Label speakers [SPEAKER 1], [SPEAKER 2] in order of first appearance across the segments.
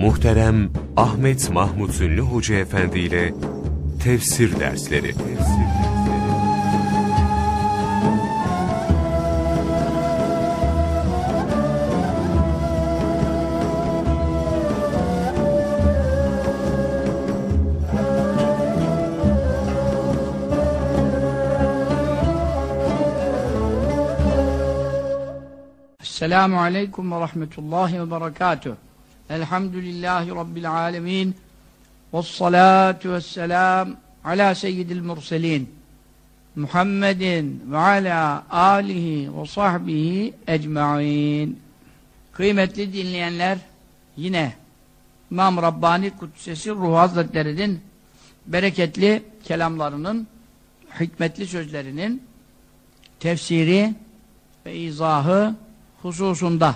[SPEAKER 1] Muhterem Ahmet Mahmut Ünlü Hoca Efendi ile Tefsir Dersleri
[SPEAKER 2] Esselamu Aleyküm ve Rahmetullahi ve Berekatuh. Elhamdülillahi Rabbil Alemin. Vessalatu vesselam ala seyyidil murselin. Muhammedin ve ala alihi ve sahbihi ecma'in. Kıymetli dinleyenler, yine İmam Rabbani Kudsesi Ruh Hazretleri'nin bereketli kelamlarının, hikmetli sözlerinin tefsiri ve izahı hususunda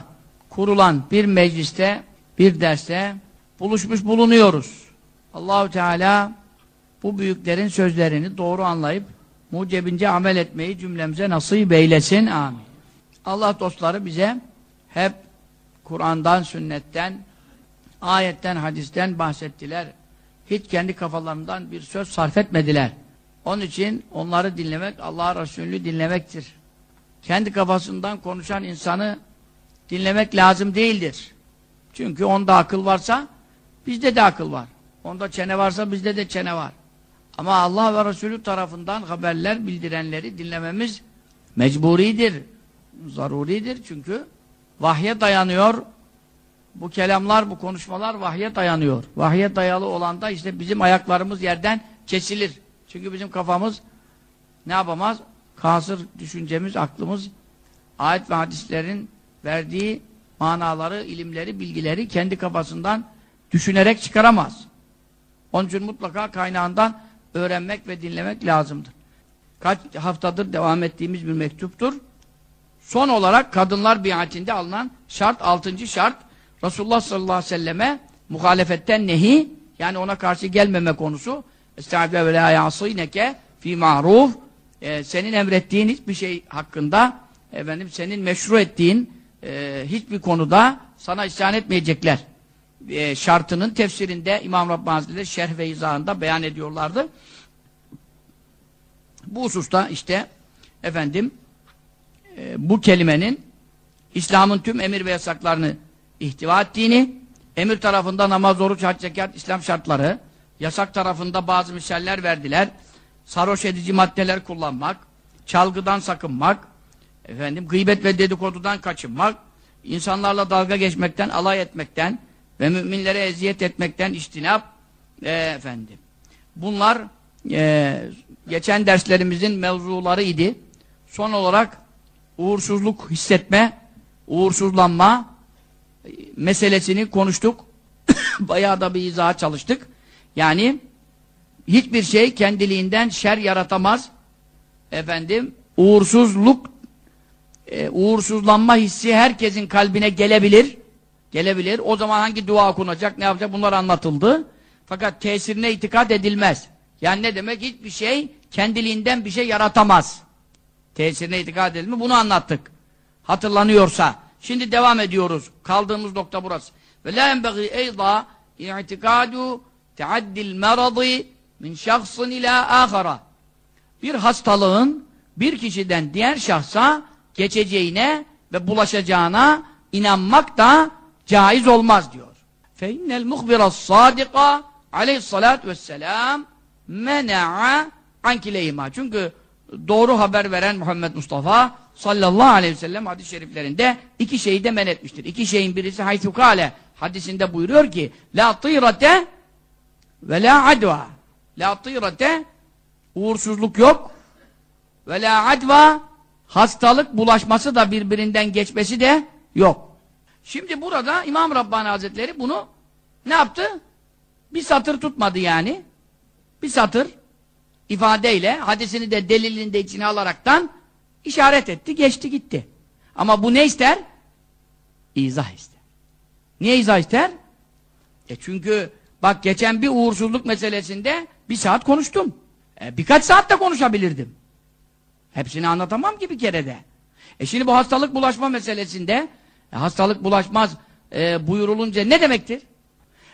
[SPEAKER 2] kurulan bir mecliste, bir derste buluşmuş bulunuyoruz. Allahu Teala bu büyüklerin sözlerini doğru anlayıp mucebince amel etmeyi cümlemize nasip eylesin. Amin. Allah dostları bize hep Kur'an'dan, sünnetten, ayetten, hadisten bahsettiler. Hiç kendi kafalarından bir söz sarf etmediler. Onun için onları dinlemek, Allah Resulü dinlemektir kendi kafasından konuşan insanı dinlemek lazım değildir. Çünkü onda akıl varsa bizde de akıl var. Onda çene varsa bizde de çene var. Ama Allah ve Resulü tarafından haberler bildirenleri dinlememiz mecburidir. Zaruridir çünkü vahye dayanıyor. Bu kelamlar, bu konuşmalar vahye dayanıyor. Vahye dayalı olan da işte bizim ayaklarımız yerden kesilir. Çünkü bizim kafamız ne yapamaz? kasır düşüncemiz, aklımız ayet ve hadislerin verdiği manaları, ilimleri, bilgileri kendi kafasından düşünerek çıkaramaz. Onun için mutlaka kaynağından öğrenmek ve dinlemek lazımdır. Kaç haftadır devam ettiğimiz bir mektuptur. Son olarak kadınlar biatinde alınan şart, altıncı şart Resulullah sallallahu aleyhi ve selleme muhalefetten nehi yani ona karşı gelmeme konusu Estağfirullah ve la yasîneke fî ma'ruf e, senin emrettiğin hiçbir şey hakkında efendim senin meşru ettiğin e, hiçbir konuda sana isyan etmeyecekler. E, şartının tefsirinde İmam Rabbani Hazretleri şerh ve izahında beyan ediyorlardı. Bu hususta işte efendim e, bu kelimenin İslam'ın tüm emir ve yasaklarını ihtiva ettiğini, emir tarafında namaz, oruç, hac, zekat, İslam şartları, yasak tarafında bazı misaller verdiler sarhoş edici maddeler kullanmak, çalgıdan sakınmak, efendim gıybet ve dedikodudan kaçınmak, insanlarla dalga geçmekten, alay etmekten ve müminlere eziyet etmekten iştinap e, efendim. Bunlar e, geçen derslerimizin mevzuları idi. Son olarak uğursuzluk hissetme, uğursuzlanma e, meselesini konuştuk. Bayağı da bir izaha çalıştık. Yani hiçbir şey kendiliğinden şer yaratamaz. Efendim, uğursuzluk, e, uğursuzlanma hissi herkesin kalbine gelebilir. Gelebilir. O zaman hangi dua okunacak, ne yapacak bunlar anlatıldı. Fakat tesirine itikat edilmez. Yani ne demek? Hiçbir şey kendiliğinden bir şey yaratamaz. Tesirine itikat edilme bunu anlattık. Hatırlanıyorsa. Şimdi devam ediyoruz. Kaldığımız nokta burası. Ve la enbeği eyda i'tikadu teaddil meradi min şahsın ila ahara bir hastalığın bir kişiden diğer şahsa geçeceğine ve bulaşacağına inanmak da caiz olmaz diyor. İnnel muhbiras sadika aleyhissalatü vesselam mena'a ankileyma. Çünkü doğru haber veren Muhammed Mustafa sallallahu aleyhi ve sellem hadis-i şeriflerinde iki şeyi de men etmiştir. İki şeyin birisi haythukale hadisinde buyuruyor ki la tîrate ve la adva La tîrete uğursuzluk yok. Ve la adva hastalık bulaşması da birbirinden geçmesi de yok. Şimdi burada İmam Rabbani Hazretleri bunu ne yaptı? Bir satır tutmadı yani. Bir satır ifadeyle hadisini de delilinde içine alaraktan işaret etti, geçti gitti. Ama bu ne ister? İzah ister. Niye izah ister? E çünkü bak geçen bir uğursuzluk meselesinde bir saat konuştum. E, birkaç saat de konuşabilirdim. Hepsini anlatamam ki bir kerede. E şimdi bu hastalık bulaşma meselesinde e, hastalık bulaşmaz e, buyurulunca ne demektir?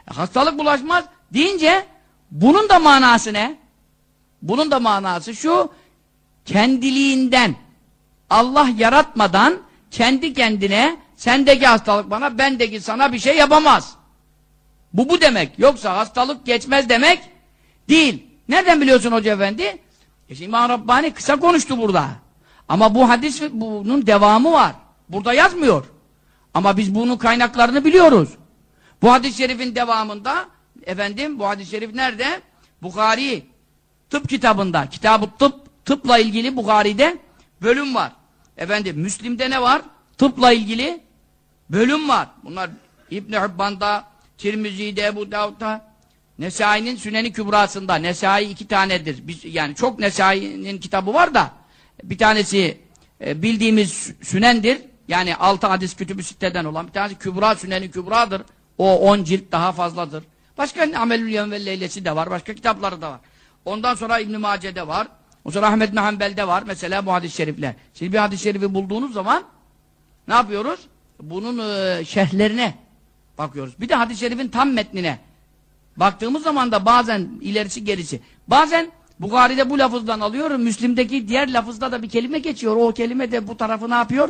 [SPEAKER 2] Hastalık bulaşmaz deyince bunun da manası ne? Bunun da manası şu kendiliğinden Allah yaratmadan kendi kendine sendeki hastalık bana bendeki sana bir şey yapamaz. Bu bu demek. Yoksa hastalık geçmez demek değil. Nereden biliyorsun hoca efendi? E şimdi İmam Rabbani kısa konuştu burada. Ama bu hadis bunun devamı var. Burada yazmıyor. Ama biz bunun kaynaklarını biliyoruz. Bu hadis-i şerifin devamında efendim bu hadis-i şerif nerede? Bukhari tıp kitabında. Kitab-ı tıp tıpla ilgili Bukhari'de bölüm var. Efendim Müslim'de ne var? Tıpla ilgili bölüm var. Bunlar İbn Hibban'da, Tirmizi'de, Ebu Davud'da, Nesai'nin Süneni Kübrası'nda. Nesai iki tanedir. Biz, yani çok Nesai'nin kitabı var da bir tanesi e, bildiğimiz Sünendir. Yani altı hadis kütübü siteden olan bir tanesi Kübra Süneni Kübra'dır. O on cilt daha fazladır. Başka Amelül Yevm Leylesi de var. Başka kitapları da var. Ondan sonra İbn-i Mace'de var. O sonra Ahmet bin Hanbel'de var. Mesela bu hadis-i şerifler. Şimdi bir hadis-i şerifi bulduğunuz zaman ne yapıyoruz? Bunun e, şerhlerine bakıyoruz. Bir de hadis-i şerifin tam metnine baktığımız zaman da bazen ilerisi gerisi. Bazen Bukhari'de bu lafızdan alıyor. Müslim'deki diğer lafızda da bir kelime geçiyor. O kelime de bu tarafı ne yapıyor?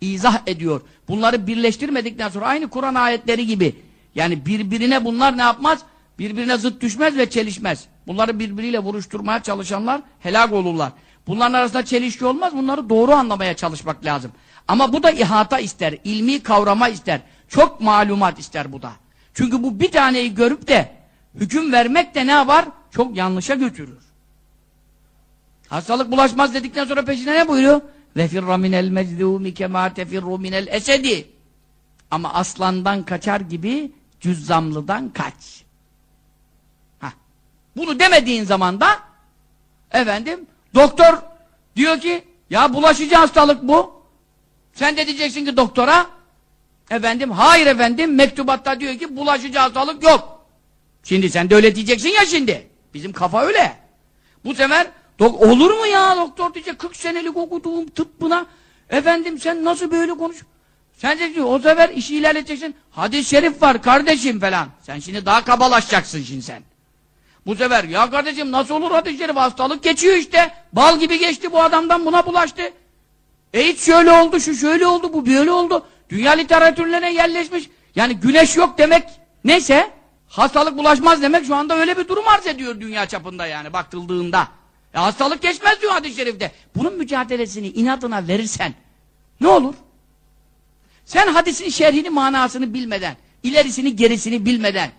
[SPEAKER 2] İzah ediyor. Bunları birleştirmedikten sonra aynı Kur'an ayetleri gibi. Yani birbirine bunlar ne yapmaz? Birbirine zıt düşmez ve çelişmez. Bunları birbiriyle vuruşturmaya çalışanlar helak olurlar. Bunların arasında çelişki olmaz. Bunları doğru anlamaya çalışmak lazım. Ama bu da ihata ister. ilmi kavrama ister. Çok malumat ister bu da. Çünkü bu bir taneyi görüp de hüküm vermek de ne yapar? Çok yanlışa götürür. Hastalık bulaşmaz dedikten sonra peşine ne buyuruyor? Firra minel meczumi kema tefirru minel esedi. Ama aslandan kaçar gibi cüzzamlıdan kaç. Hah. Bunu demediğin zaman da efendim doktor diyor ki ya bulaşıcı hastalık bu. Sen de diyeceksin ki doktora efendim hayır efendim mektubatta diyor ki bulaşıcı hastalık yok. Şimdi sen de öyle diyeceksin ya şimdi. Bizim kafa öyle. Bu sefer olur mu ya doktor diyecek 40 senelik okuduğum tıp buna. Efendim sen nasıl böyle konuş? Sen de diyor o sefer işi ilerleteceksin. Hadis-i şerif var kardeşim falan. Sen şimdi daha kabalaşacaksın şimdi sen. Bu sefer ya kardeşim nasıl olur hadis-i şerif hastalık geçiyor işte. Bal gibi geçti bu adamdan buna bulaştı. AIDS şöyle oldu şu şöyle oldu bu böyle oldu. Dünya literatürlerine yerleşmiş. Yani güneş yok demek neyse hastalık bulaşmaz demek şu anda öyle bir durum arz ediyor dünya çapında yani bakıldığında. E hastalık geçmez diyor hadis-i şerifte. Bunun mücadelesini inadına verirsen ne olur? Sen hadisin şerhini manasını bilmeden, ilerisini gerisini bilmeden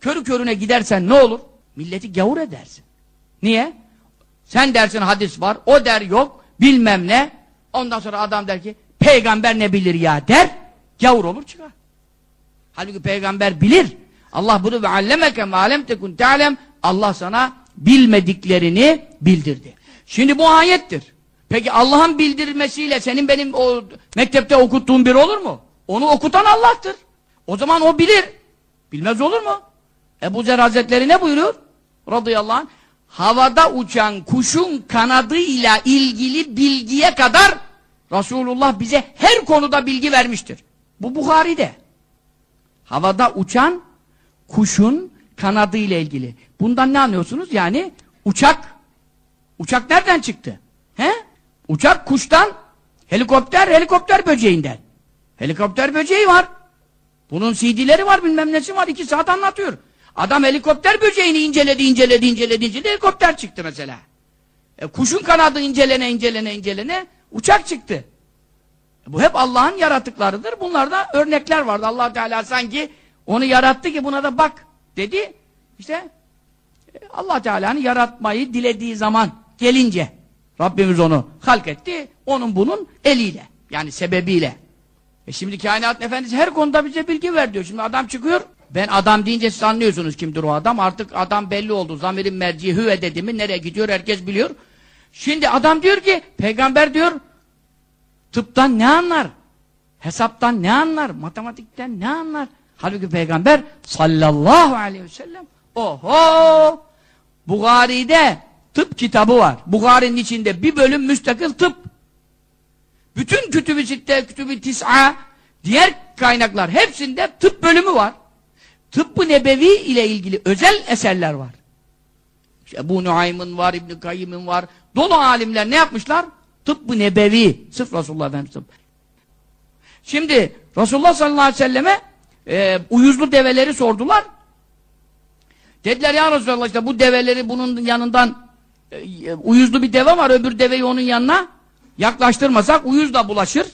[SPEAKER 2] körü körüne gidersen ne olur? Milleti gavur edersin. Niye? Sen dersin hadis var, o der yok, bilmem ne. Ondan sonra adam der ki peygamber ne bilir ya der, gavur olur çıkar. Halbuki peygamber bilir. Allah bunu ve allemeke ma lem tekun te'alem Allah sana bilmediklerini bildirdi. Şimdi bu ayettir. Peki Allah'ın bildirmesiyle senin benim o mektepte okuttuğum bir olur mu? Onu okutan Allah'tır. O zaman o bilir. Bilmez olur mu? Ebu Zer Hazretleri ne buyuruyor? Radıyallahu anh. Havada uçan kuşun kanadıyla ilgili bilgiye kadar Resulullah bize her konuda bilgi vermiştir. Bu Bukhari'de. Havada uçan kuşun kanadı ile ilgili. Bundan ne anlıyorsunuz? Yani uçak. Uçak nereden çıktı? He? Uçak kuştan, helikopter, helikopter böceğinden. Helikopter böceği var. Bunun CD'leri var, bilmem nesi var. iki saat anlatıyor. Adam helikopter böceğini inceledi, inceledi, inceledi, inceledi. Helikopter çıktı mesela. E, kuşun kanadı incelene, incelene, incelene. Uçak çıktı. E, bu hep Allah'ın yaratıklarıdır. Bunlarda örnekler vardı. allah Teala sanki onu yarattı ki buna da bak dedi. İşte Allah Teala'nın yaratmayı dilediği zaman gelince Rabbimiz onu halk etti. Onun bunun eliyle. Yani sebebiyle. E şimdi kainat efendisi her konuda bize bilgi ver diyor. Şimdi adam çıkıyor. Ben adam deyince siz anlıyorsunuz kimdir o adam. Artık adam belli oldu. Zamirin merci hüve dedi mi nereye gidiyor herkes biliyor. Şimdi adam diyor ki peygamber diyor tıptan ne anlar? Hesaptan ne anlar? Matematikten ne anlar? Halbuki peygamber sallallahu aleyhi ve sellem oho Bukhari'de tıp kitabı var. Bukhari'nin içinde bir bölüm müstakil tıp. Bütün kütüb-i sitte, kütüb-i tis'a, diğer kaynaklar hepsinde tıp bölümü var. tıbbı nebevi ile ilgili özel eserler var. İşte Ebu Nuaym'ın var, İbn-i Kayyim'in var. Dolu alimler ne yapmışlar? Tıbbı nebevi. Sırf Resulullah Efendimiz. Şimdi Resulullah sallallahu aleyhi ve selleme e, uyuzlu develeri sordular. Dediler ya Resulallah işte bu develeri bunun yanından e, uyuzlu bir deve var öbür deveyi onun yanına yaklaştırmasak uyuz da bulaşır.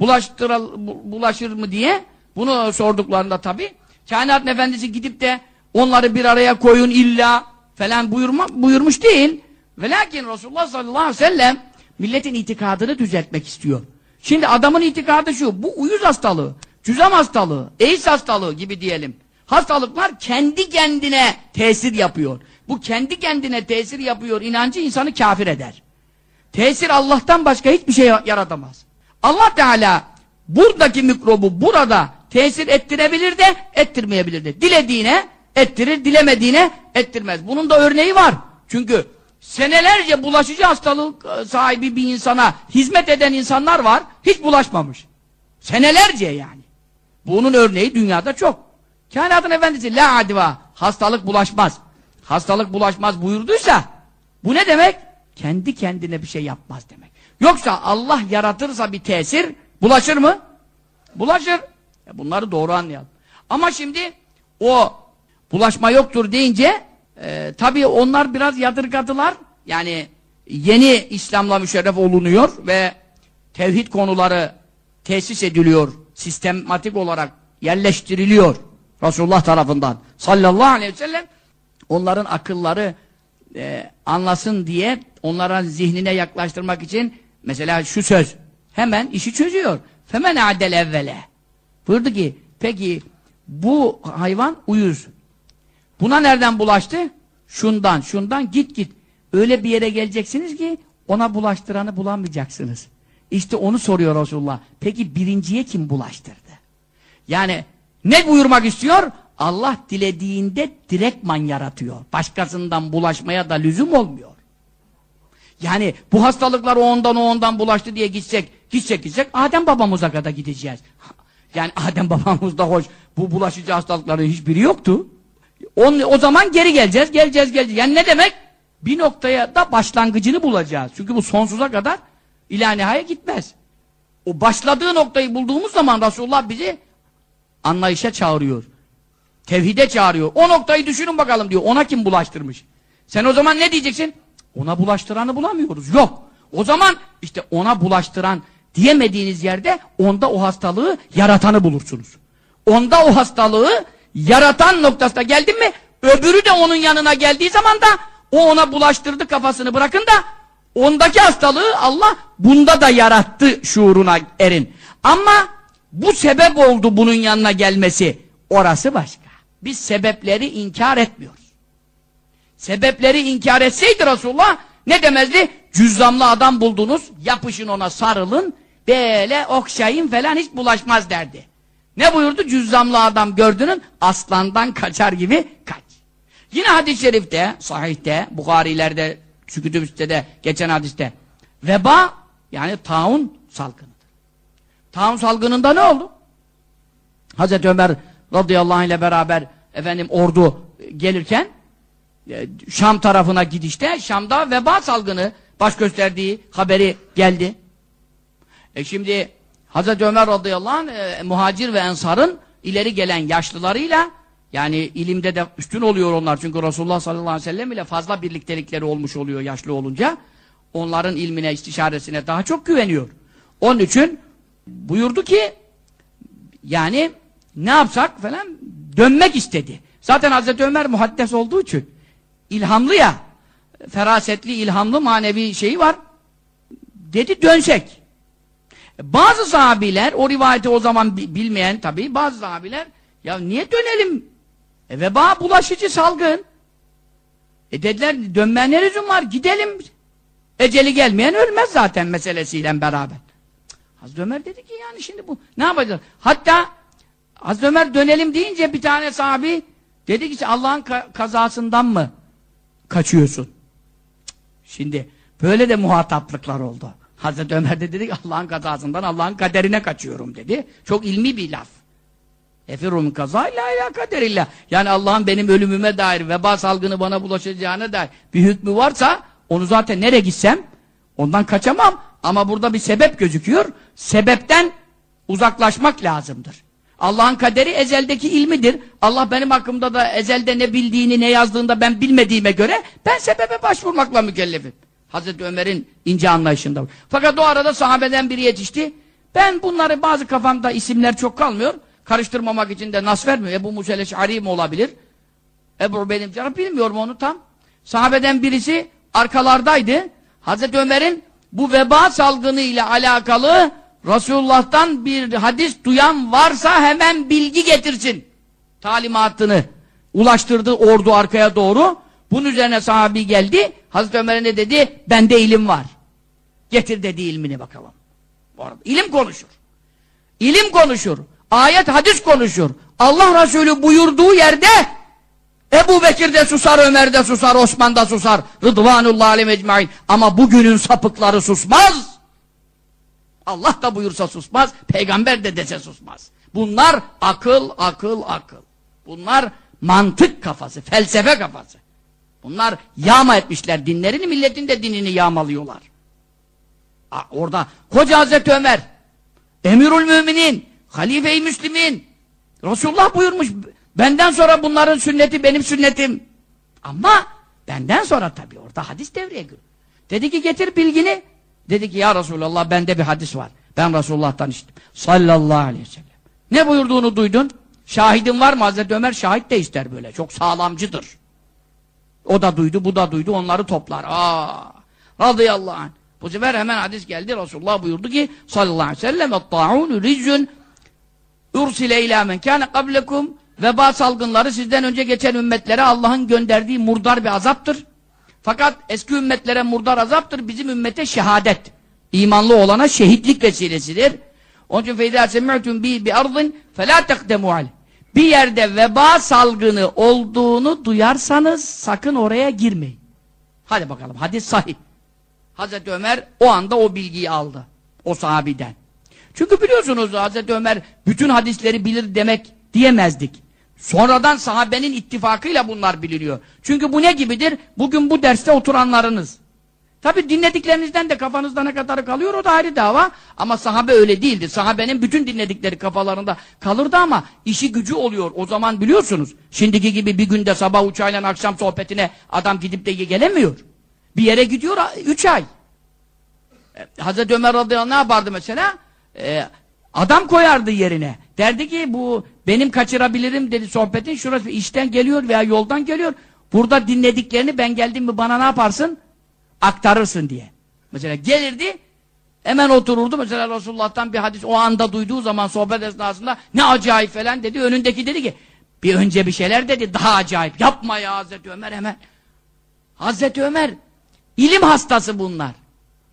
[SPEAKER 2] Bulaştıral, bu- bulaşır mı diye bunu sorduklarında tabi kainat efendisi gidip de onları bir araya koyun illa falan buyurma, buyurmuş değil. Ve lakin Resulullah sallallahu aleyhi ve sellem milletin itikadını düzeltmek istiyor. Şimdi adamın itikadı şu, bu uyuz hastalığı, cüzam hastalığı, AIDS hastalığı gibi diyelim. Hastalıklar kendi kendine tesir yapıyor. Bu kendi kendine tesir yapıyor inancı insanı kafir eder. Tesir Allah'tan başka hiçbir şey yaratamaz. Allah Teala buradaki mikrobu burada tesir ettirebilir de ettirmeyebilir de. Dilediğine ettirir, dilemediğine ettirmez. Bunun da örneği var. Çünkü senelerce bulaşıcı hastalık e, sahibi bir insana hizmet eden insanlar var, hiç bulaşmamış. Senelerce yani. Bunun örneği dünyada çok. Kainatın efendisi la adva, hastalık bulaşmaz. Hastalık bulaşmaz buyurduysa bu ne demek? Kendi kendine bir şey yapmaz demek. Yoksa Allah yaratırsa bir tesir bulaşır mı? Bulaşır. E bunları doğru anlayalım. Ama şimdi o bulaşma yoktur deyince e, tabii onlar biraz yadırgadılar. Yani yeni İslam'la müşerref olunuyor ve tevhid konuları tesis ediliyor. Sistematik olarak yerleştiriliyor. Resulullah tarafından sallallahu aleyhi ve sellem onların akılları e, anlasın diye onlara zihnine yaklaştırmak için mesela şu söz hemen işi çözüyor. Femen adel evvele. Buyurdu ki peki bu hayvan uyuz. Buna nereden bulaştı? Şundan, şundan git git. Öyle bir yere geleceksiniz ki ona bulaştıranı bulamayacaksınız. İşte onu soruyor Resulullah. Peki birinciye kim bulaştırdı? Yani ne buyurmak istiyor? Allah dilediğinde direktman yaratıyor. Başkasından bulaşmaya da lüzum olmuyor. Yani bu hastalıklar o ondan o ondan bulaştı diye gitsek, gitsek gitsek Adem babamıza kadar gideceğiz. Yani Adem babamız da hoş. Bu bulaşıcı hastalıkların hiçbiri yoktu. On, o zaman geri geleceğiz, geleceğiz, geleceğiz. Yani ne demek? Bir noktaya da başlangıcını bulacağız. Çünkü bu sonsuza kadar ilanihaya gitmez. O başladığı noktayı bulduğumuz zaman Resulullah bizi anlayışa çağırıyor. Tevhide çağırıyor. O noktayı düşünün bakalım diyor. Ona kim bulaştırmış? Sen o zaman ne diyeceksin? Ona bulaştıranı bulamıyoruz. Yok. O zaman işte ona bulaştıran diyemediğiniz yerde onda o hastalığı yaratanı bulursunuz. Onda o hastalığı yaratan noktasına geldin mi öbürü de onun yanına geldiği zaman da o ona bulaştırdı kafasını bırakın da ondaki hastalığı Allah bunda da yarattı şuuruna erin. Ama bu sebep oldu bunun yanına gelmesi. Orası başka. Biz sebepleri inkar etmiyoruz. Sebepleri inkar etseydi Resulullah ne demezdi? Cüzzamlı adam buldunuz, yapışın ona sarılın, böyle okşayın falan hiç bulaşmaz derdi. Ne buyurdu? Cüzzamlı adam gördünün aslandan kaçar gibi kaç. Yine hadis-i şerifte, sahihte, Bukhari'lerde, Sükütübüs'te geçen hadiste veba yani taun salgınıdır. Taun salgınında ne oldu? Hazreti Ömer radıyallahu anh ile beraber efendim ordu gelirken e, Şam tarafına gidişte Şam'da veba salgını baş gösterdiği haberi geldi. E şimdi Hazreti Ömer radıyallahu anh e, muhacir ve ensarın ileri gelen yaşlılarıyla yani ilimde de üstün oluyor onlar çünkü Resulullah sallallahu aleyhi ve sellem ile fazla birliktelikleri olmuş oluyor yaşlı olunca onların ilmine istişaresine daha çok güveniyor. Onun için buyurdu ki yani ne yapsak falan dönmek istedi. Zaten Hazreti Ömer muhaddes olduğu için ilhamlı ya ferasetli, ilhamlı manevi şeyi var. Dedi dönsek. Bazı sahabiler, o rivayeti o zaman bilmeyen tabii, bazı sahabiler ya niye dönelim? E veba bulaşıcı salgın. E dediler dönmeye lüzum var? Gidelim. Eceli gelmeyen ölmez zaten meselesiyle beraber. Hazreti Ömer dedi ki yani şimdi bu ne yapacağız? Hatta Hazreti Ömer dönelim deyince bir tane sahabi dedi ki Allah'ın ka kazasından mı kaçıyorsun? Şimdi böyle de muhataplıklar oldu. Hazreti Ömer de dedi ki Allah'ın kazasından Allah'ın kaderine kaçıyorum dedi. Çok ilmi bir laf. Efirru min kaza illa ila kaderillah. Yani Allah'ın benim ölümüme dair, veba salgını bana bulaşacağına dair bir hükmü varsa onu zaten nereye gitsem ondan kaçamam. Ama burada bir sebep gözüküyor. Sebepten uzaklaşmak lazımdır. Allah'ın kaderi ezeldeki ilmidir. Allah benim hakkımda da ezelde ne bildiğini ne yazdığında ben bilmediğime göre ben sebebe başvurmakla mükellefim. Hazreti Ömer'in ince anlayışında. Fakat o arada sahabeden biri yetişti. Ben bunları bazı kafamda isimler çok kalmıyor. Karıştırmamak için de nas vermiyor. Ebu Musa Eş'ari mi olabilir? Ebu benim canım bilmiyorum onu tam. Sahabeden birisi arkalardaydı. Hazreti Ömer'in bu veba salgını ile alakalı Resulullah'tan bir hadis duyan varsa hemen bilgi getirsin. Talimatını ulaştırdı ordu arkaya doğru. Bunun üzerine sahabi geldi. Hazreti Ömer'e ne dedi? Bende ilim var. Getir dedi ilmini bakalım. Bu ilim konuşur. İlim konuşur. Ayet hadis konuşur. Allah Resulü buyurduğu yerde Ebu Bekir de susar, Ömer de susar, Osman da susar. Rıdvanullah aleyhi ecmain. Ama bugünün sapıkları susmaz. Allah da buyursa susmaz, peygamber de dese susmaz. Bunlar akıl, akıl, akıl. Bunlar mantık kafası, felsefe kafası. Bunlar yağma etmişler dinlerini, milletin de dinini yağmalıyorlar. Orada koca Hazreti Ömer, Emirül Müminin, Halife-i Müslimin, Resulullah buyurmuş, benden sonra bunların sünneti benim sünnetim. Ama benden sonra tabii orada hadis devreye giriyor. Dedi ki getir bilgini, Dedi ki ya Resulallah bende bir hadis var. Ben Resulullah'tan işittim. Sallallahu aleyhi ve sellem. Ne buyurduğunu duydun? Şahidin var mı? Hazreti Ömer şahit de ister böyle. Çok sağlamcıdır. O da duydu, bu da duydu, onları toplar. Aa, radıyallahu anh. Bu sefer hemen hadis geldi. Resulullah buyurdu ki sallallahu aleyhi ve sellem et-ta'unu rizzun ursile ila men kana veba salgınları sizden önce geçen ümmetlere Allah'ın gönderdiği murdar bir azaptır. Fakat eski ümmetlere murdar azaptır. Bizim ümmete şehadet. İmanlı olana şehitlik vesilesidir. Onun için feyda semi'tun bi bi ardın fe tekdemu aleyh. Bir yerde veba salgını olduğunu duyarsanız sakın oraya girmeyin. Hadi bakalım, hadis sahih. Hazreti Ömer o anda o bilgiyi aldı. O sahabiden. Çünkü biliyorsunuz Hazreti Ömer bütün hadisleri bilir demek diyemezdik. Sonradan sahabenin ittifakıyla bunlar biliniyor. Çünkü bu ne gibidir? Bugün bu derste oturanlarınız. Tabi dinlediklerinizden de kafanızda ne kadar kalıyor o da ayrı dava. Ama sahabe öyle değildi. Sahabenin bütün dinledikleri kafalarında kalırdı ama işi gücü oluyor. O zaman biliyorsunuz. Şimdiki gibi bir günde sabah uçağıyla akşam sohbetine adam gidip de gelemiyor. Bir yere gidiyor üç ay. E, Hazreti Ömer radıyallahu ne yapardı mesela? Ee, adam koyardı yerine. Derdi ki bu benim kaçırabilirim dedi sohbetin şurası işten geliyor veya yoldan geliyor. Burada dinlediklerini ben geldim mi bana ne yaparsın? Aktarırsın diye. Mesela gelirdi hemen otururdu mesela Resulullah'tan bir hadis o anda duyduğu zaman sohbet esnasında ne acayip falan dedi. Önündeki dedi ki bir önce bir şeyler dedi daha acayip. Yapma ya Hazreti Ömer hemen. Hazreti Ömer ilim hastası bunlar.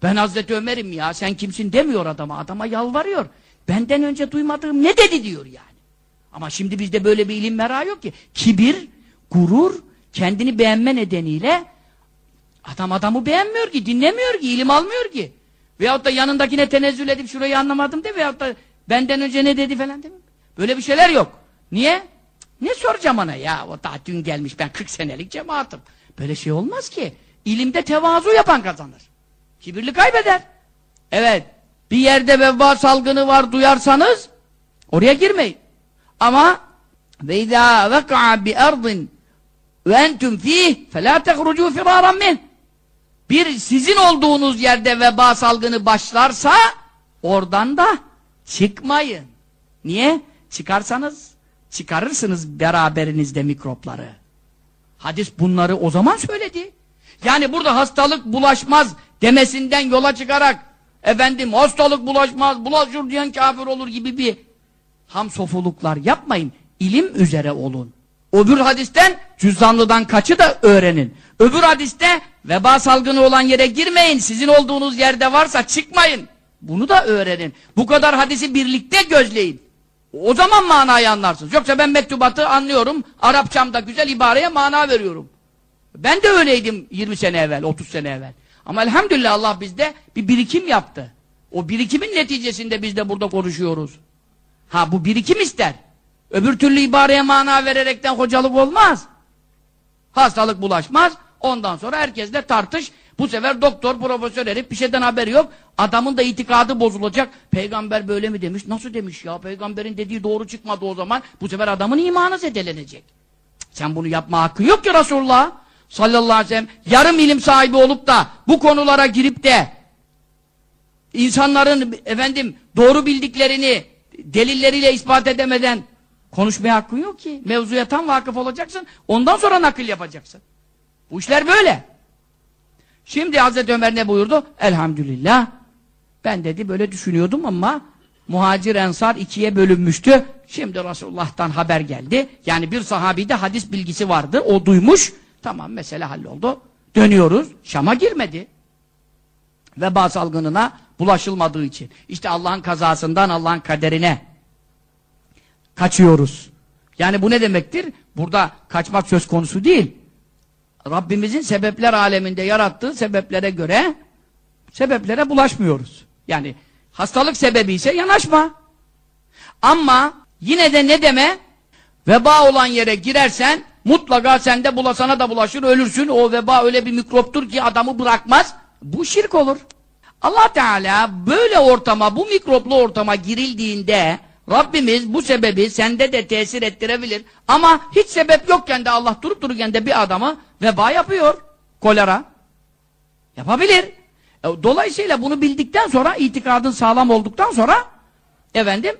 [SPEAKER 2] Ben Hazreti Ömer'im ya sen kimsin demiyor adama. Adama yalvarıyor. Benden önce duymadığım ne dedi diyor yani. Ama şimdi bizde böyle bir ilim mera yok ki. Kibir, gurur, kendini beğenme nedeniyle adam adamı beğenmiyor ki, dinlemiyor ki, ilim almıyor ki. Veyahut da yanındakine tenezzül edip şurayı anlamadım de veyahut da benden önce ne dedi falan mi? Böyle bir şeyler yok. Niye? Ne soracağım ona ya? O daha dün gelmiş ben 40 senelik cemaatim. Böyle şey olmaz ki. İlimde tevazu yapan kazanır. Kibirli kaybeder. Evet. Bir yerde veba salgını var duyarsanız oraya girmeyin. Ama ve izâ veka'a bi ardin ve entüm fîh felâ tehrucû firâran min. Bir sizin olduğunuz yerde veba salgını başlarsa oradan da çıkmayın. Niye? Çıkarsanız çıkarırsınız beraberinizde mikropları. Hadis bunları o zaman söyledi. Yani burada hastalık bulaşmaz demesinden yola çıkarak efendim hastalık bulaşmaz, bulaşır diyen kafir olur gibi bir ham sofuluklar yapmayın. İlim üzere olun. Öbür hadisten cüzdanlıdan kaçı da öğrenin. Öbür hadiste veba salgını olan yere girmeyin. Sizin olduğunuz yerde varsa çıkmayın. Bunu da öğrenin. Bu kadar hadisi birlikte gözleyin. O zaman manayı anlarsınız. Yoksa ben mektubatı anlıyorum. Arapçamda güzel ibareye mana veriyorum. Ben de öyleydim 20 sene evvel, 30 sene evvel. Ama elhamdülillah Allah bizde bir birikim yaptı. O birikimin neticesinde biz de burada konuşuyoruz. Ha bu birikim ister. Öbür türlü ibareye mana vererekten hocalık olmaz. Hastalık bulaşmaz. Ondan sonra herkesle tartış. Bu sefer doktor, profesör herif bir şeyden haberi yok. Adamın da itikadı bozulacak. Peygamber böyle mi demiş? Nasıl demiş ya? Peygamberin dediği doğru çıkmadı o zaman. Bu sefer adamın imanı zedelenecek. Sen bunu yapma hakkın yok ki Resulullah. Sallallahu aleyhi ve sellem. Yarım ilim sahibi olup da bu konulara girip de insanların efendim doğru bildiklerini delilleriyle ispat edemeden konuşmaya hakkın yok ki. Mevzuya tam vakıf olacaksın. Ondan sonra nakil yapacaksın. Bu işler böyle. Şimdi Hazreti Ömer ne buyurdu? Elhamdülillah. Ben dedi böyle düşünüyordum ama muhacir ensar ikiye bölünmüştü. Şimdi Resulullah'tan haber geldi. Yani bir sahabide hadis bilgisi vardı. O duymuş. Tamam mesele halloldu. Dönüyoruz. Şam'a girmedi. Veba salgınına bulaşılmadığı için. İşte Allah'ın kazasından Allah'ın kaderine kaçıyoruz. Yani bu ne demektir? Burada kaçmak söz konusu değil. Rabbimizin sebepler aleminde yarattığı sebeplere göre sebeplere bulaşmıyoruz. Yani hastalık sebebi ise yanaşma. Ama yine de ne deme? Veba olan yere girersen mutlaka sende bulasana da bulaşır ölürsün. O veba öyle bir mikroptur ki adamı bırakmaz. Bu şirk olur. Allah Teala böyle ortama, bu mikroplu ortama girildiğinde Rabbimiz bu sebebi sende de tesir ettirebilir. Ama hiç sebep yokken de Allah durup dururken de bir adama veba yapıyor. Kolera. Yapabilir. E, Dolayısıyla bunu bildikten sonra, itikadın sağlam olduktan sonra efendim,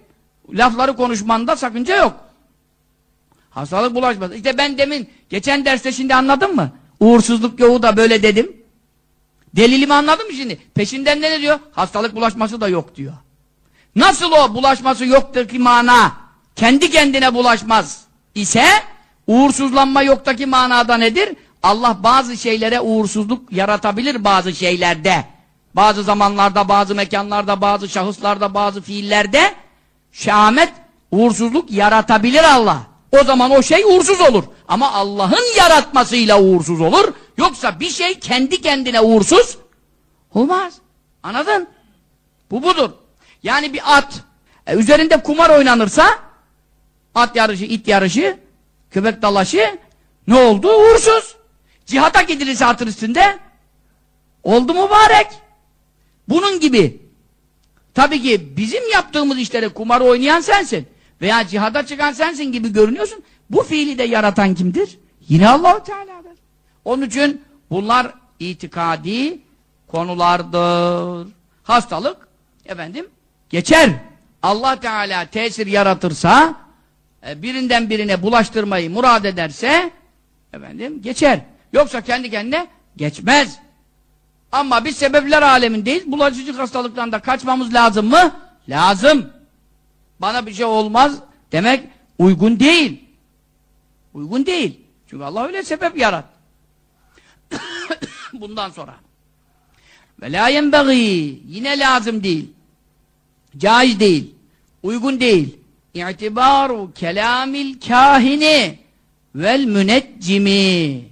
[SPEAKER 2] lafları konuşmanda sakınca yok. Hastalık bulaşmaz. İşte ben demin, geçen derste şimdi anladın mı? Uğursuzluk yoğu da böyle dedim. Delilimi anladın mı şimdi? Peşinden ne diyor? Hastalık bulaşması da yok diyor. Nasıl o bulaşması yoktur ki mana? Kendi kendine bulaşmaz ise uğursuzlanma yoktaki manada nedir? Allah bazı şeylere uğursuzluk yaratabilir bazı şeylerde. Bazı zamanlarda, bazı mekanlarda, bazı şahıslarda, bazı fiillerde şahamet, uğursuzluk yaratabilir Allah. O zaman o şey uğursuz olur. Ama Allah'ın yaratmasıyla uğursuz olur. Yoksa bir şey kendi kendine uğursuz olmaz. Anladın? Bu budur. Yani bir at e, üzerinde kumar oynanırsa at yarışı, it yarışı, köpek dalaşı ne oldu? Uğursuz. Cihata gidilirse atın üstünde oldu mübarek. Bunun gibi tabii ki bizim yaptığımız işlere kumar oynayan sensin veya cihada çıkan sensin gibi görünüyorsun. Bu fiili de yaratan kimdir? Yine Allahu Teala'dır. Onun için bunlar itikadi konulardır. Hastalık efendim geçer. Allah Teala tesir yaratırsa e, birinden birine bulaştırmayı murad ederse efendim geçer. Yoksa kendi kendine geçmez. Ama biz sebepler alemindeyiz. Bulaşıcı hastalıktan da kaçmamız lazım mı? Lazım. Bana bir şey olmaz demek uygun değil. Uygun değil. Çünkü Allah öyle sebep yarat. Bundan sonra. Ve la yenbeği yine lazım değil. Caiz değil. Uygun değil. İ'tibaru kelamil kahini vel müneccimi.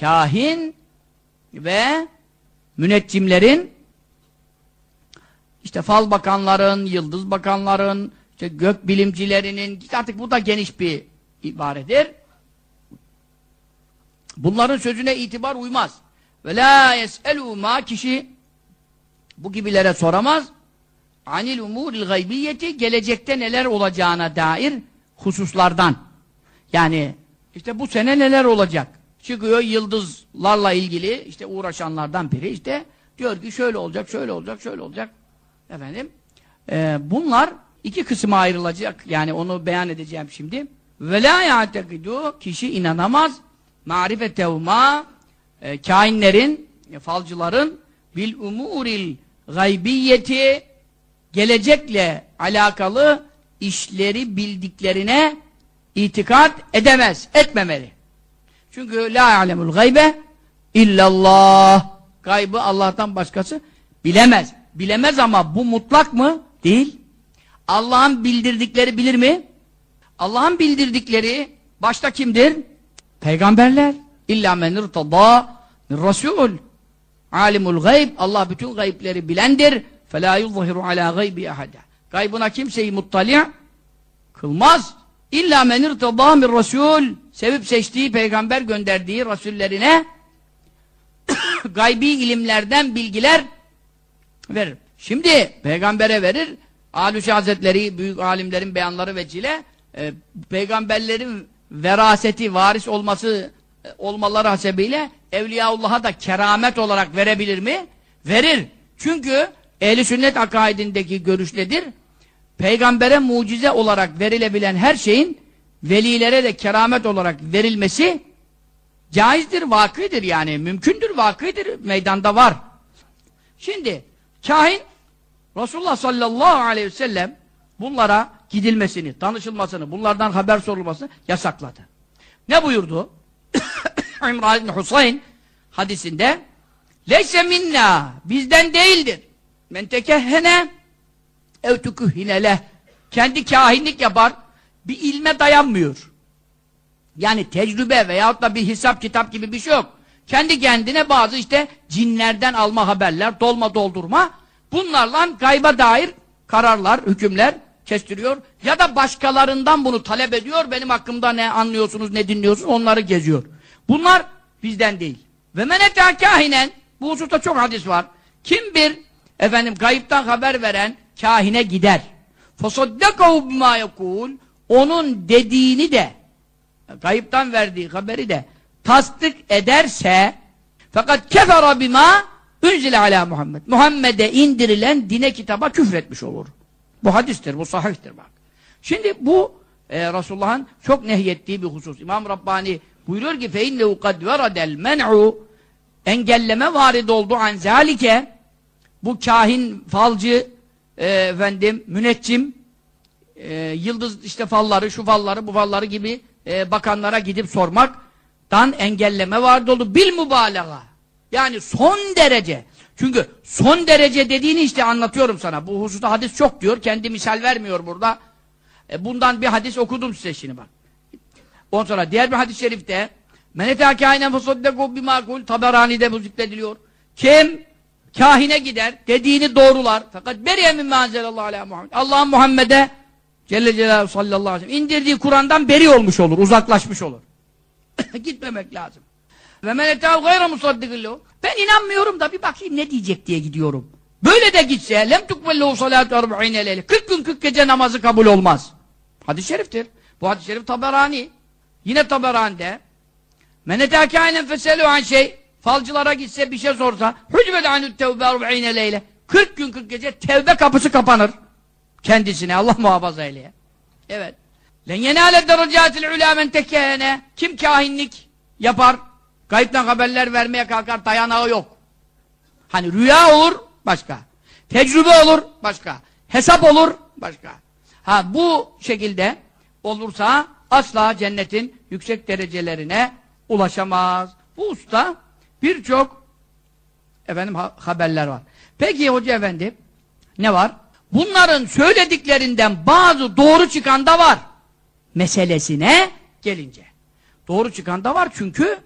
[SPEAKER 2] Kahin ve müneccimlerin işte fal bakanların, yıldız bakanların, işte gök bilimcilerinin artık bu da geniş bir ibaredir. Bunların sözüne itibar uymaz. Ve la yes'elu ma kişi bu gibilere soramaz. Anil umuril gaybiyeti gelecekte neler olacağına dair hususlardan. Yani işte bu sene neler olacak? Çıkıyor yıldızlarla ilgili işte uğraşanlardan biri işte diyor ki şöyle olacak, şöyle olacak, şöyle olacak. Efendim e, bunlar iki kısma ayrılacak. Yani onu beyan edeceğim şimdi. Ve la ya'tekidu kişi inanamaz marifetevma e, kainlerin, e, falcıların bil umuril gaybiyeti gelecekle alakalı işleri bildiklerine itikat edemez, etmemeli. Çünkü la alemul gaybe illallah. Gaybı Allah'tan başkası bilemez. Bilemez ama bu mutlak mı? Değil. Allah'ın bildirdikleri bilir mi? Allah'ın bildirdikleri başta kimdir? Peygamberler. İlla men irtada Rasul. Alimul gayb. Allah bütün gaybleri bilendir. فَلَا يُظْهِرُ عَلَى غَيْبِ اَحَدًا Gaybına kimseyi muttali' kılmaz. İlla men irtadâ min rasul sevip seçtiği peygamber gönderdiği rasullerine gaybi ilimlerden bilgiler verir. Şimdi peygambere verir. Alüşi Hazretleri, büyük alimlerin beyanları vecile e, peygamberlerin veraseti, varis olması e, olmaları hasebiyle Evliyaullah'a da keramet olarak verebilir mi? Verir. Çünkü ehli sünnet akaidindeki görüş nedir? Peygambere mucize olarak verilebilen her şeyin velilere de keramet olarak verilmesi caizdir, vakıdır yani. Mümkündür, vakıdır, meydanda var. Şimdi kahin Resulullah sallallahu aleyhi ve sellem bunlara gidilmesini, tanışılmasını, bunlardan haber sorulmasını yasakladı. Ne buyurdu? İmran ibn Husayn hadisinde Leyse minna bizden değildir. Men tekehhene ev tukühhineleh kendi kahinlik yapar bir ilme dayanmıyor. Yani tecrübe veyahut da bir hesap kitap gibi bir şey yok. Kendi kendine bazı işte cinlerden alma haberler, dolma doldurma bunlarla gayba dair kararlar, hükümler kestiriyor. Ya da başkalarından bunu talep ediyor. Benim hakkımda ne anlıyorsunuz, ne dinliyorsunuz onları geziyor. Bunlar bizden değil. Ve meneta kahinen bu hususta çok hadis var. Kim bir efendim gayipten haber veren kahine gider. فَصَدَّقَهُ بِمَا يَقُولُ Onun dediğini de gayipten verdiği haberi de tasdik ederse fakat kefera bima unzile ala Muhammed. Muhammed'e indirilen dine kitaba küfretmiş olur. Bu hadistir, bu sahihtir bak. Şimdi bu e, Resulullah'ın çok nehyettiği bir husus. İmam Rabbani buyuruyor ki فَاِنَّهُ قَدْ وَرَدَ الْمَنْعُ Engelleme varid oldu an zalike bu kahin, falcı, e, efendim, müneccim, e, yıldız işte falları, şu falları, bu falları gibi e, bakanlara gidip sormaktan engelleme vardı oldu. Bil mübalağa. Yani son derece. Çünkü son derece dediğini işte anlatıyorum sana. Bu hususta hadis çok diyor. Kendi misal vermiyor burada. E, bundan bir hadis okudum size şimdi bak. Ondan sonra diğer bir hadis-i şerifte Menete kâhinen fesaddekû bimâkûl Taberani'de bu zikrediliyor. Kim kahine gider, dediğini doğrular. Fakat beriye min mâzelallahu alâ Muhammed. Allah Muhammed'e Celle Celaluhu sallallahu aleyhi ve sellem indirdiği Kur'an'dan beri olmuş olur, uzaklaşmış olur. Gitmemek lazım. Ve men etâhu gayra musaddikillahu. Ben inanmıyorum da bir bakayım ne diyecek diye gidiyorum. Böyle de gitse lem tukbellehu salatu arba'ine leyli. 40 gün 40 gece namazı kabul olmaz. Hadis-i şeriftir. Bu hadis-i şerif Taberani. Yine Taberani'de men etâke aynen feselu an şey falcılara gitse bir şey sorsa hücbet anü tevbe arba'ine leyle. 40 gün 40 gece tevbe kapısı kapanır. Kendisine Allah muhafaza eyleye. Evet. Len yenâle derecâtil ulâ men tekkehene. Kim kahinlik yapar? Gayipten haberler vermeye kalkar dayanağı yok. Hani rüya olur başka. Tecrübe olur başka. Hesap olur başka. Ha bu şekilde olursa asla cennetin yüksek derecelerine ulaşamaz. Bu usta birçok efendim ha haberler var. Peki hoca efendi ne var? Bunların söylediklerinden bazı doğru çıkan da var. Meselesine gelince. Doğru çıkan da var çünkü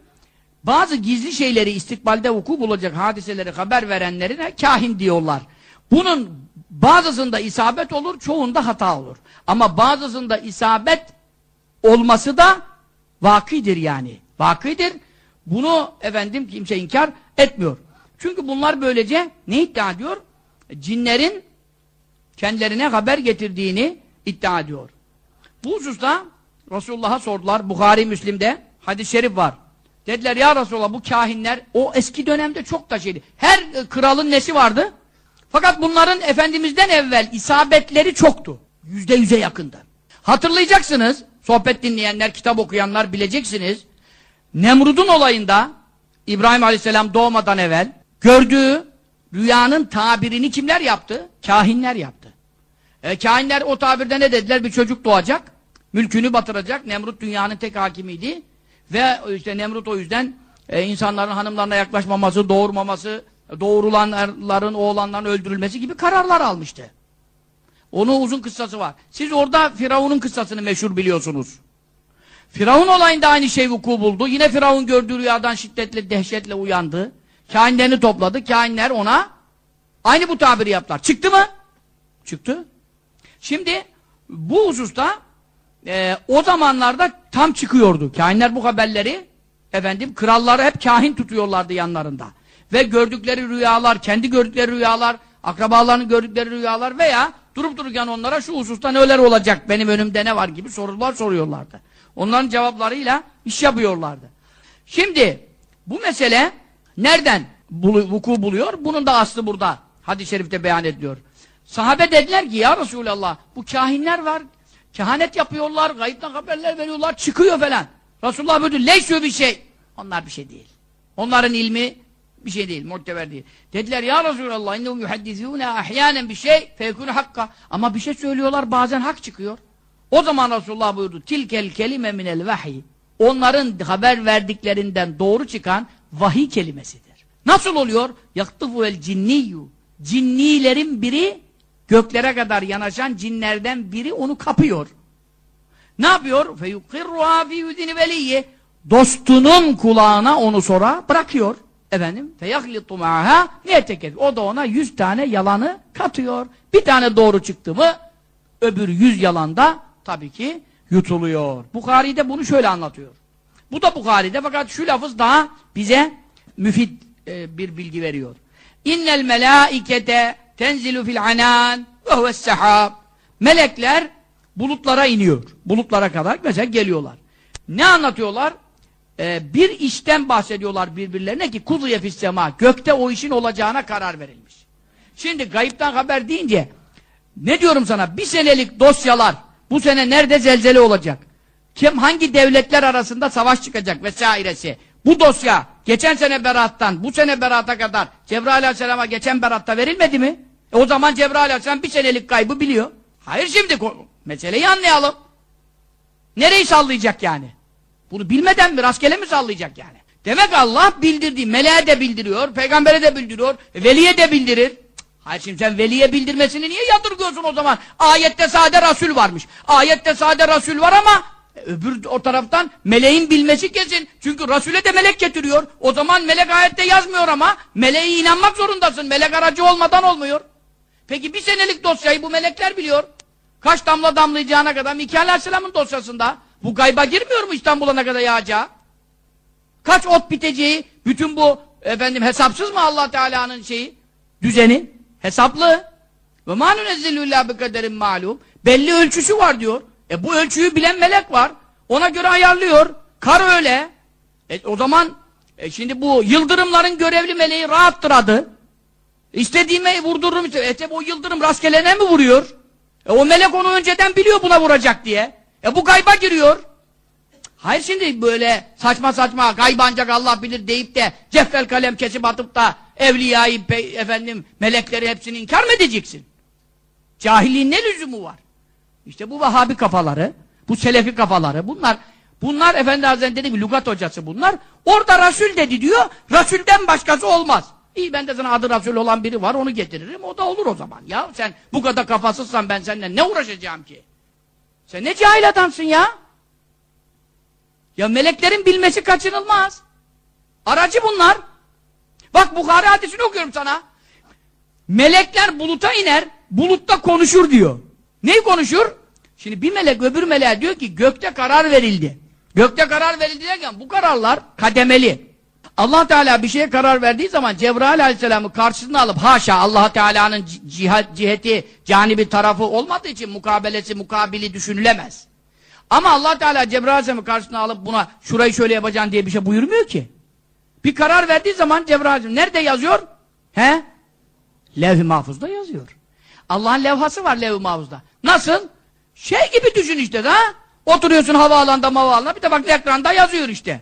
[SPEAKER 2] bazı gizli şeyleri istikbalde vuku bulacak hadiseleri haber verenlerine kahin diyorlar. Bunun bazısında isabet olur, çoğunda hata olur. Ama bazısında isabet olması da vakidir yani. Vakidir. Bunu efendim kimse inkar etmiyor. Çünkü bunlar böylece ne iddia ediyor? Cinlerin kendilerine haber getirdiğini iddia ediyor. Bu hususta Resulullah'a sordular. Bukhari Müslim'de hadis-i şerif var. Dediler ya Resulallah bu kahinler o eski dönemde çok da. Her e, kralın nesi vardı? Fakat bunların Efendimiz'den evvel isabetleri çoktu. Yüzde yüze yakındı. Hatırlayacaksınız, sohbet dinleyenler, kitap okuyanlar bileceksiniz. Nemrud'un olayında İbrahim Aleyhisselam doğmadan evvel gördüğü rüyanın tabirini kimler yaptı? Kahinler yaptı. E, kahinler o tabirde ne dediler? Bir çocuk doğacak, mülkünü batıracak. Nemrut dünyanın tek hakimiydi. Ve işte Nemrut o yüzden e, insanların hanımlarına yaklaşmaması, doğurmaması, doğurulanların, oğlanların öldürülmesi gibi kararlar almıştı. Onun uzun kıssası var. Siz orada Firavun'un kıssasını meşhur biliyorsunuz. Firavun olayında aynı şey vuku buldu. Yine Firavun gördüğü rüyadan şiddetle, dehşetle uyandı. Kainlerini topladı. Kainler ona aynı bu tabiri yaptılar. Çıktı mı? Çıktı. Şimdi bu hususta e, o zamanlarda tam çıkıyordu. Kahinler bu haberleri efendim kralları hep kahin tutuyorlardı yanlarında. Ve gördükleri rüyalar, kendi gördükleri rüyalar, akrabalarının gördükleri rüyalar veya durup dururken onlara şu hususta neler olacak, benim önümde ne var gibi sorular soruyorlardı. Onların cevaplarıyla iş yapıyorlardı. Şimdi bu mesele nereden vuku buluyor? Bunun da aslı burada. Hadis-i şerifte beyan ediliyor. Sahabe dediler ki ya Resulallah bu kahinler var. Kehanet yapıyorlar, gayipten haberler veriyorlar, çıkıyor falan. Resulullah buyurdu, leysü bir şey. Onlar bir şey değil. Onların ilmi bir şey değil, muhteber değil. Dediler ya Resulallah innehum yuhaddizûne ahyanen bir şey fekûne hakka. Ama bir şey söylüyorlar bazen hak çıkıyor. O zaman Resulullah buyurdu tilkel kelime minel vahiy. Onların haber verdiklerinden doğru çıkan vahiy kelimesidir. Nasıl oluyor? Yaktıfu el cinniyyu. Cinnilerin biri göklere kadar yanaşan cinlerden biri onu kapıyor. Ne yapıyor? Feyukirruha fi yüzini veliyye. Dostunun kulağına onu sonra bırakıyor. Efendim, feyahlitu ma'ha niyeteked. O da ona yüz tane yalanı katıyor. Bir tane doğru çıktı mı öbür yüz yalanda tabii ki yutuluyor. Bukhari'de bunu şöyle anlatıyor. Bu da Bukhari'de fakat şu lafız daha bize müfit e, bir bilgi veriyor. İnnel melâikete tenzilu fil anan ve huves. Melekler bulutlara iniyor. Bulutlara kadar mesela geliyorlar. Ne anlatıyorlar? Ee, bir işten bahsediyorlar birbirlerine ki kuzuye fissema. Gökte o işin olacağına karar verilmiş. Şimdi gayipten haber deyince ne diyorum sana? Bir senelik dosyalar bu sene nerede zelzele olacak? Kim hangi devletler arasında savaş çıkacak vesairesi. Bu dosya geçen sene berattan bu sene berata kadar Cebrail aleyhisselama geçen beratta verilmedi mi? E o zaman Cebrail aleyhisselam bir senelik kaybı biliyor. Hayır şimdi meseleyi anlayalım. Nereyi sallayacak yani? Bunu bilmeden mi rastgele mi sallayacak yani? Demek Allah bildirdi. Meleğe de bildiriyor, peygambere de bildiriyor, e, veliye de bildirir. Hayır şimdi sen veliye bildirmesini niye yadırgıyorsun o zaman? Ayette sade Rasul varmış. Ayette sade Rasul var ama öbür o taraftan meleğin bilmesi kesin. Çünkü Resul'e de melek getiriyor. O zaman melek ayette yazmıyor ama meleğe inanmak zorundasın. Melek aracı olmadan olmuyor. Peki bir senelik dosyayı bu melekler biliyor. Kaç damla damlayacağına kadar Mikail Aleyhisselam'ın dosyasında. Bu gayba girmiyor mu İstanbul'a kadar yağacağı? Kaç ot biteceği, bütün bu efendim hesapsız mı Allah Teala'nın şeyi, düzeni? Hesaplı. Ve mâ nunezzilû illâ bi kaderin ma'lûm. Belli ölçüsü var diyor. E bu ölçüyü bilen melek var. Ona göre ayarlıyor. Kar öyle. E o zaman e şimdi bu yıldırımların görevli meleği rahattır adı. İstediğime vurdururum. E tabi o yıldırım rastgelene mi vuruyor? E o melek onu önceden biliyor buna vuracak diye. E bu gayba giriyor. Hayır şimdi böyle saçma saçma gayb ancak Allah bilir deyip de ceffel kalem kesip atıp da evliyayı, efendim, melekleri hepsini inkar mı edeceksin? Cahilliğin ne lüzumu var? İşte bu Vahabi kafaları, bu Selefi kafaları, bunlar bunlar Efendi Hazretleri dedi ki hocası bunlar. Orada Resul dedi diyor, Resul'den başkası olmaz. İyi ben de sana adı Resul olan biri var onu getiririm o da olur o zaman. Ya sen bu kadar kafasızsan ben seninle ne uğraşacağım ki? Sen ne cahil adamsın ya? Ya meleklerin bilmesi kaçınılmaz. Aracı bunlar. Bak Bukhari hadisini okuyorum sana. Melekler buluta iner, bulutta konuşur diyor. Neyi konuşur? Şimdi bir melek öbür meleğe diyor ki gökte karar verildi. Gökte karar verildi derken bu kararlar kademeli. Allah Teala bir şeye karar verdiği zaman Cebrail Aleyhisselam'ı karşısına alıp haşa Allah Teala'nın cihat, ciheti, canibi tarafı olmadığı için mukabelesi, mukabili düşünülemez. Ama Allah Teala Cebrail Aleyhisselam'ı karşısına alıp buna şurayı şöyle yapacaksın diye bir şey buyurmuyor ki. Bir karar verdiği zaman Cebrail Aleyhisselam nerede yazıyor? He? Levh-i Mahfuz'da yazıyor. Allah'ın levhası var Levh-i Mahfuz'da. Nasıl? Şey gibi düşün işte ha? Oturuyorsun havaalanında havaalanında bir de bak ekranda yazıyor işte.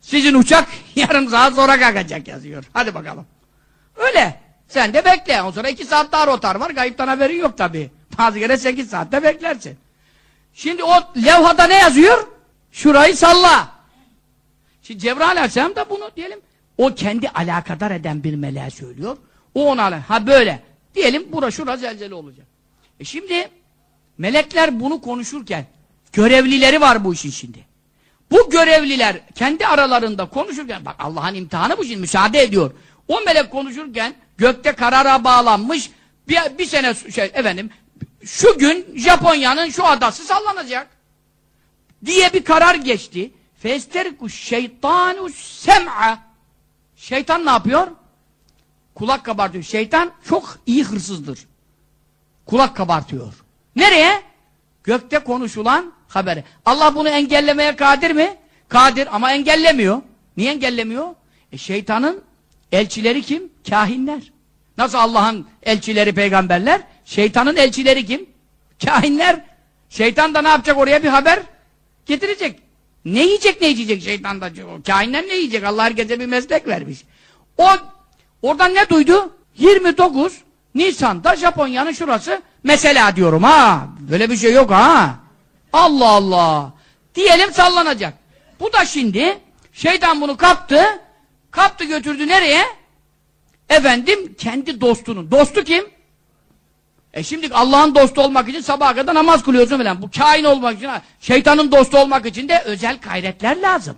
[SPEAKER 2] Sizin uçak yarım saat sonra kalkacak yazıyor. Hadi bakalım. Öyle. Sen de bekle. O sonra iki saat daha rotar var. Gayipten haberin yok tabi. Bazı kere sekiz saatte beklersin. Şimdi o levhada ne yazıyor? Şurayı salla. Şimdi Cebrail Aleyhisselam da bunu diyelim o kendi alakadar eden bir meleğe söylüyor. O ona ha böyle. Diyelim bura şura zelzele olacak. E şimdi melekler bunu konuşurken görevlileri var bu işin şimdi. Bu görevliler kendi aralarında konuşurken bak Allah'ın imtihanı bu şimdi müsaade ediyor. O melek konuşurken gökte karara bağlanmış bir, bir sene şey efendim şu gün Japonya'nın şu adası sallanacak. diye bir karar geçti. Festeriku şeytanu sem'a. Şeytan ne yapıyor? Kulak kabartıyor. Şeytan çok iyi hırsızdır. Kulak kabartıyor. Nereye? Gökte konuşulan haberi. Allah bunu engellemeye kadir mi? Kadir ama engellemiyor. Niye engellemiyor? E şeytanın elçileri kim? Kahinler. Nasıl Allah'ın elçileri peygamberler? Şeytanın elçileri kim? Kahinler. Şeytan da ne yapacak oraya bir haber getirecek. Ne yiyecek ne yiyecek şeytan da? Kahinler ne yiyecek? Allah herkese bir meslek vermiş. O oradan ne duydu? 29 Nisan'da Japonya'nın şurası mesela diyorum ha. Böyle bir şey yok ha. Allah Allah. Diyelim sallanacak. Bu da şimdi şeytan bunu kaptı. Kaptı götürdü nereye? Efendim kendi dostunun. Dostu kim? E şimdi Allah'ın dostu olmak için sabaha kadar namaz kılıyorsun falan. Bu kain olmak için, şeytanın dostu olmak için de özel gayretler lazım.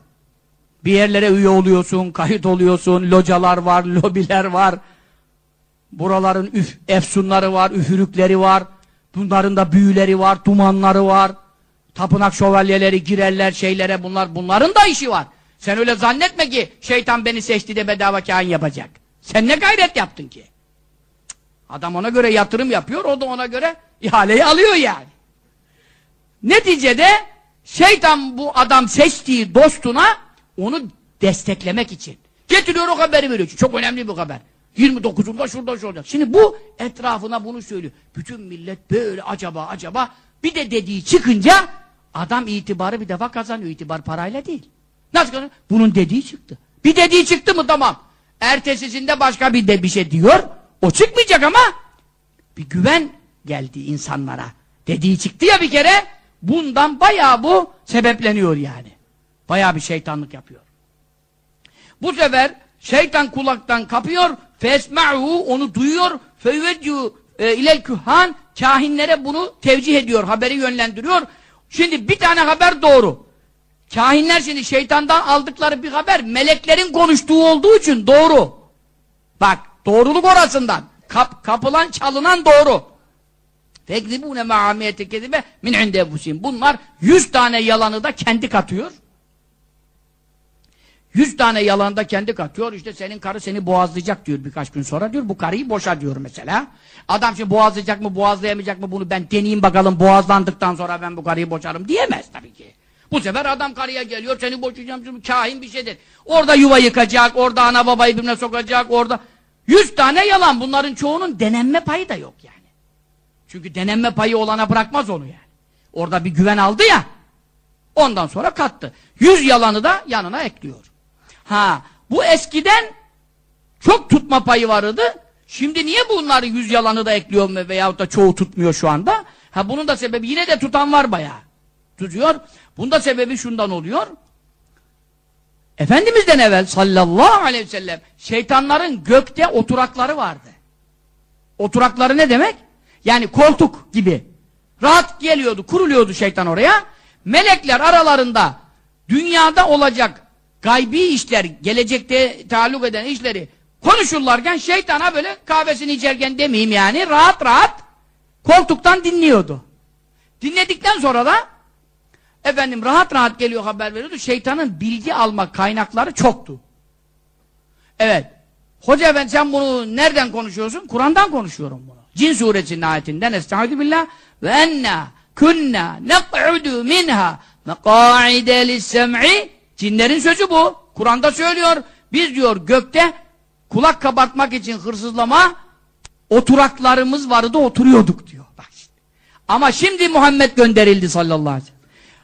[SPEAKER 2] Bir yerlere üye oluyorsun, kayıt oluyorsun, localar var, lobiler var. Buraların üf, efsunları var, üfürükleri var. Bunların da büyüleri var, dumanları var. Tapınak şövalyeleri girerler şeylere bunlar. Bunların da işi var. Sen öyle zannetme ki şeytan beni seçti de bedava kain yapacak. Sen ne gayret yaptın ki? Adam ona göre yatırım yapıyor, o da ona göre ihaleyi alıyor yani. Neticede şeytan bu adam seçtiği dostuna onu desteklemek için. Getiriyor o haberi veriyor. Çok önemli bir haber. 29'unda şurada şu olacak. Şimdi bu etrafına bunu söylüyor. Bütün millet böyle acaba acaba bir de dediği çıkınca adam itibarı bir defa kazanıyor. İtibar parayla değil. Nasıl kazanıyor? Bunun dediği çıktı. Bir dediği çıktı mı tamam. Ertesisinde başka bir de bir şey diyor. O çıkmayacak ama bir güven geldi insanlara. Dediği çıktı ya bir kere bundan bayağı bu sebepleniyor yani. Bayağı bir şeytanlık yapıyor. Bu sefer şeytan kulaktan kapıyor fesma'u onu duyuyor. Feyvedcu e, ilel kühan kahinlere bunu tevcih ediyor haberi yönlendiriyor. Şimdi bir tane haber doğru. Kahinler şimdi şeytandan aldıkları bir haber meleklerin konuştuğu olduğu için doğru. Bak doğruluk orasından. Kap, kapılan çalınan doğru. Fekzibune ma'amiyete kezibe min inde enfusihim bunlar yüz tane yalanı da kendi katıyor Yüz tane yalanda kendi katıyor. İşte senin karı seni boğazlayacak diyor birkaç gün sonra diyor. Bu karıyı boşa diyor mesela. Adam şimdi boğazlayacak mı boğazlayamayacak mı bunu ben deneyeyim bakalım boğazlandıktan sonra ben bu karıyı boşarım diyemez tabii ki. Bu sefer adam karıya geliyor seni boşayacağım şimdi kahin bir şeydir. Orada yuva yıkacak, orada ana babayı birbirine sokacak, orada. Yüz tane yalan bunların çoğunun denenme payı da yok yani. Çünkü denenme payı olana bırakmaz onu yani. Orada bir güven aldı ya. Ondan sonra kattı. Yüz yalanı da yanına ekliyor. Ha, bu eskiden çok tutma payı vardı. Şimdi niye bunları yüz yalanı da ekliyor mu veyahut da çoğu tutmuyor şu anda? Ha bunun da sebebi yine de tutan var bayağı. Tutuyor. Bunun da sebebi şundan oluyor. Efendimizden evvel sallallahu aleyhi ve sellem şeytanların gökte oturakları vardı. Oturakları ne demek? Yani koltuk gibi. Rahat geliyordu, kuruluyordu şeytan oraya. Melekler aralarında dünyada olacak gaybi işler, gelecekte taalluk eden işleri konuşurlarken şeytana böyle kahvesini içerken demeyeyim yani rahat rahat koltuktan dinliyordu. Dinledikten sonra da efendim rahat rahat geliyor haber veriyordu. Şeytanın bilgi alma kaynakları çoktu. Evet. Hoca efendi sen bunu nereden konuşuyorsun? Kur'an'dan konuşuyorum bunu. Cin suresinin ayetinden Estaizu billah ve enna kunna nek'udu minha meka'ide lissem'i Cinlerin sözü bu. Kur'an'da söylüyor. Biz diyor gökte kulak kabartmak için hırsızlama oturaklarımız vardı oturuyorduk diyor. Bak şimdi. Ama şimdi Muhammed gönderildi sallallahu aleyhi ve sellem.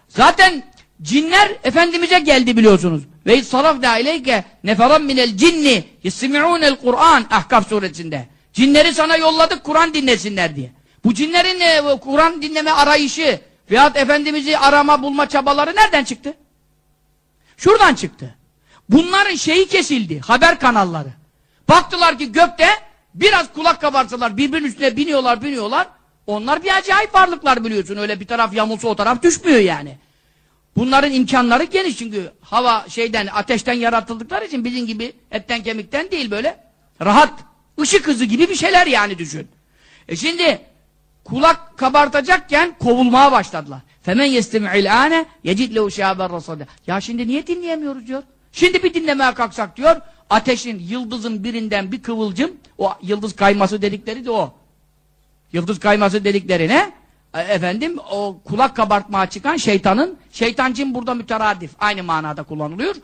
[SPEAKER 2] Zaten cinler Efendimiz'e geldi biliyorsunuz. Ve sarafna ileyke neferan minel cinni yistimi'unel Kur'an Ahkaf suresinde. Cinleri sana yolladık Kur'an dinlesinler diye. Bu cinlerin e, Kur'an dinleme arayışı veyahut Efendimiz'i arama bulma çabaları nereden çıktı? Şuradan çıktı. Bunların şeyi kesildi. Haber kanalları. Baktılar ki gökte biraz kulak kabartsalar birbirinin üstüne biniyorlar biniyorlar. Onlar bir acayip varlıklar biliyorsun. Öyle bir taraf yamulsa o taraf düşmüyor yani. Bunların imkanları geniş çünkü hava şeyden ateşten yaratıldıkları için bizim gibi etten kemikten değil böyle rahat ışık hızı gibi bir şeyler yani düşün. E şimdi kulak kabartacakken kovulmaya başladılar. Femen yestemi'il ane yecid lehu rasada. Ya şimdi niye dinleyemiyoruz diyor. Şimdi bir dinlemeye kalksak diyor. Ateşin, yıldızın birinden bir kıvılcım, o yıldız kayması dedikleri de o. Yıldız kayması dediklerine e, efendim o kulak kabartmaya çıkan şeytanın şeytancın burada müteradif aynı manada kullanılıyor.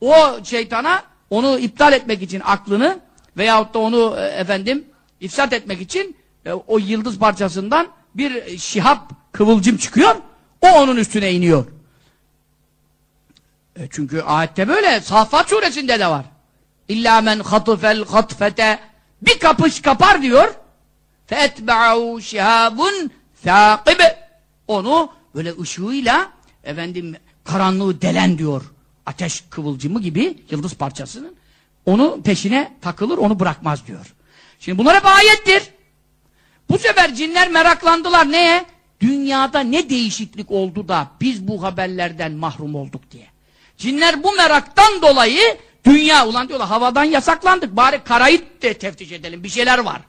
[SPEAKER 2] O şeytana onu iptal etmek için aklını veyahut da onu e, efendim ifsat etmek için e, o yıldız parçasından bir şihap kıvılcım çıkıyor. O onun üstüne iniyor. E çünkü ayette böyle. Saffat suresinde de var. İlla men hatıfel hatfete bir kapış kapar diyor. Fetbe'u şihabun thâkib onu böyle ışığıyla efendim karanlığı delen diyor. Ateş kıvılcımı gibi yıldız parçasının. Onu peşine takılır, onu bırakmaz diyor. Şimdi bunlar hep ayettir. Bu sefer cinler meraklandılar neye? Dünyada ne değişiklik oldu da biz bu haberlerden mahrum olduk diye. Cinler bu meraktan dolayı dünya ulan diyorlar havadan yasaklandık bari karayı de teftiş edelim bir şeyler var.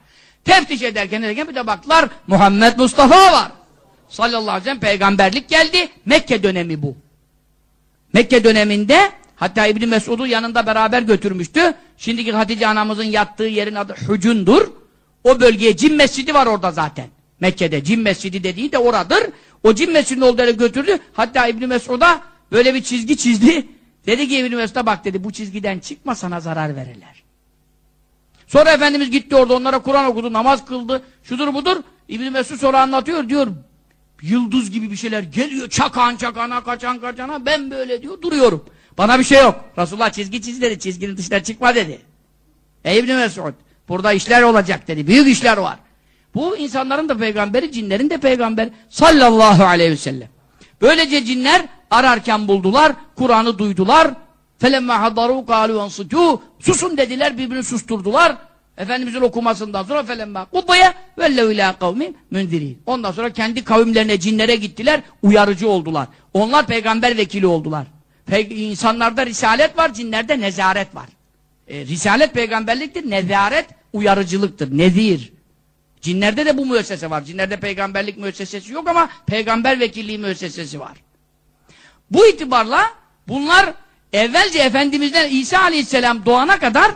[SPEAKER 2] Teftiş ederken ederken bir de baktılar Muhammed Mustafa var. Sallallahu aleyhi ve sellem peygamberlik geldi. Mekke dönemi bu. Mekke döneminde hatta İbni Mesud'u yanında beraber götürmüştü. Şimdiki Hatice anamızın yattığı yerin adı Hucun'dur. O bölgeye Cin Mescidi var orada zaten. Mekke'de Cin Mescidi dediği de oradır. O Cin Mescidi'nin olduğu götürdü. Hatta İbni Mesud'a böyle bir çizgi çizdi. Dedi ki İbni Mesud'a bak dedi bu çizgiden çıkma sana zarar verirler. Sonra Efendimiz gitti orada onlara Kur'an okudu, namaz kıldı, şudur budur. İbn Mesud sonra anlatıyor diyor. Yıldız gibi bir şeyler geliyor çakan çakana kaçan kaçana ben böyle diyor duruyorum. Bana bir şey yok. Resulullah çizgi çiz dedi. Çizginin dışına çıkma dedi. Ey İbn Mesud burada işler olacak dedi. Büyük işler var. Bu insanların da peygamberi, cinlerin de peygamberi sallallahu aleyhi ve sellem. Böylece cinler ararken buldular, Kur'an'ı duydular. فَلَمَّا حَضَرُوا قَالُوا أَنْصُتُوا Susun dediler, birbirini susturdular. Efendimizin okumasından sonra فَلَمَّا قُضَّيَ وَلَّوْ اِلٰى قَوْمٍ مُنْذِرِينَ Ondan sonra kendi kavimlerine, cinlere gittiler, uyarıcı oldular. Onlar peygamber vekili oldular. Pe insanlarda risalet var, cinlerde nezaret var. E, risalet peygamberliktir, nezaret uyarıcılıktır, nezir. Cinlerde de bu müessese var. Cinlerde peygamberlik müessesesi yok ama peygamber vekilliği müessesesi var. Bu itibarla bunlar evvelce Efendimiz'den İsa Aleyhisselam doğana kadar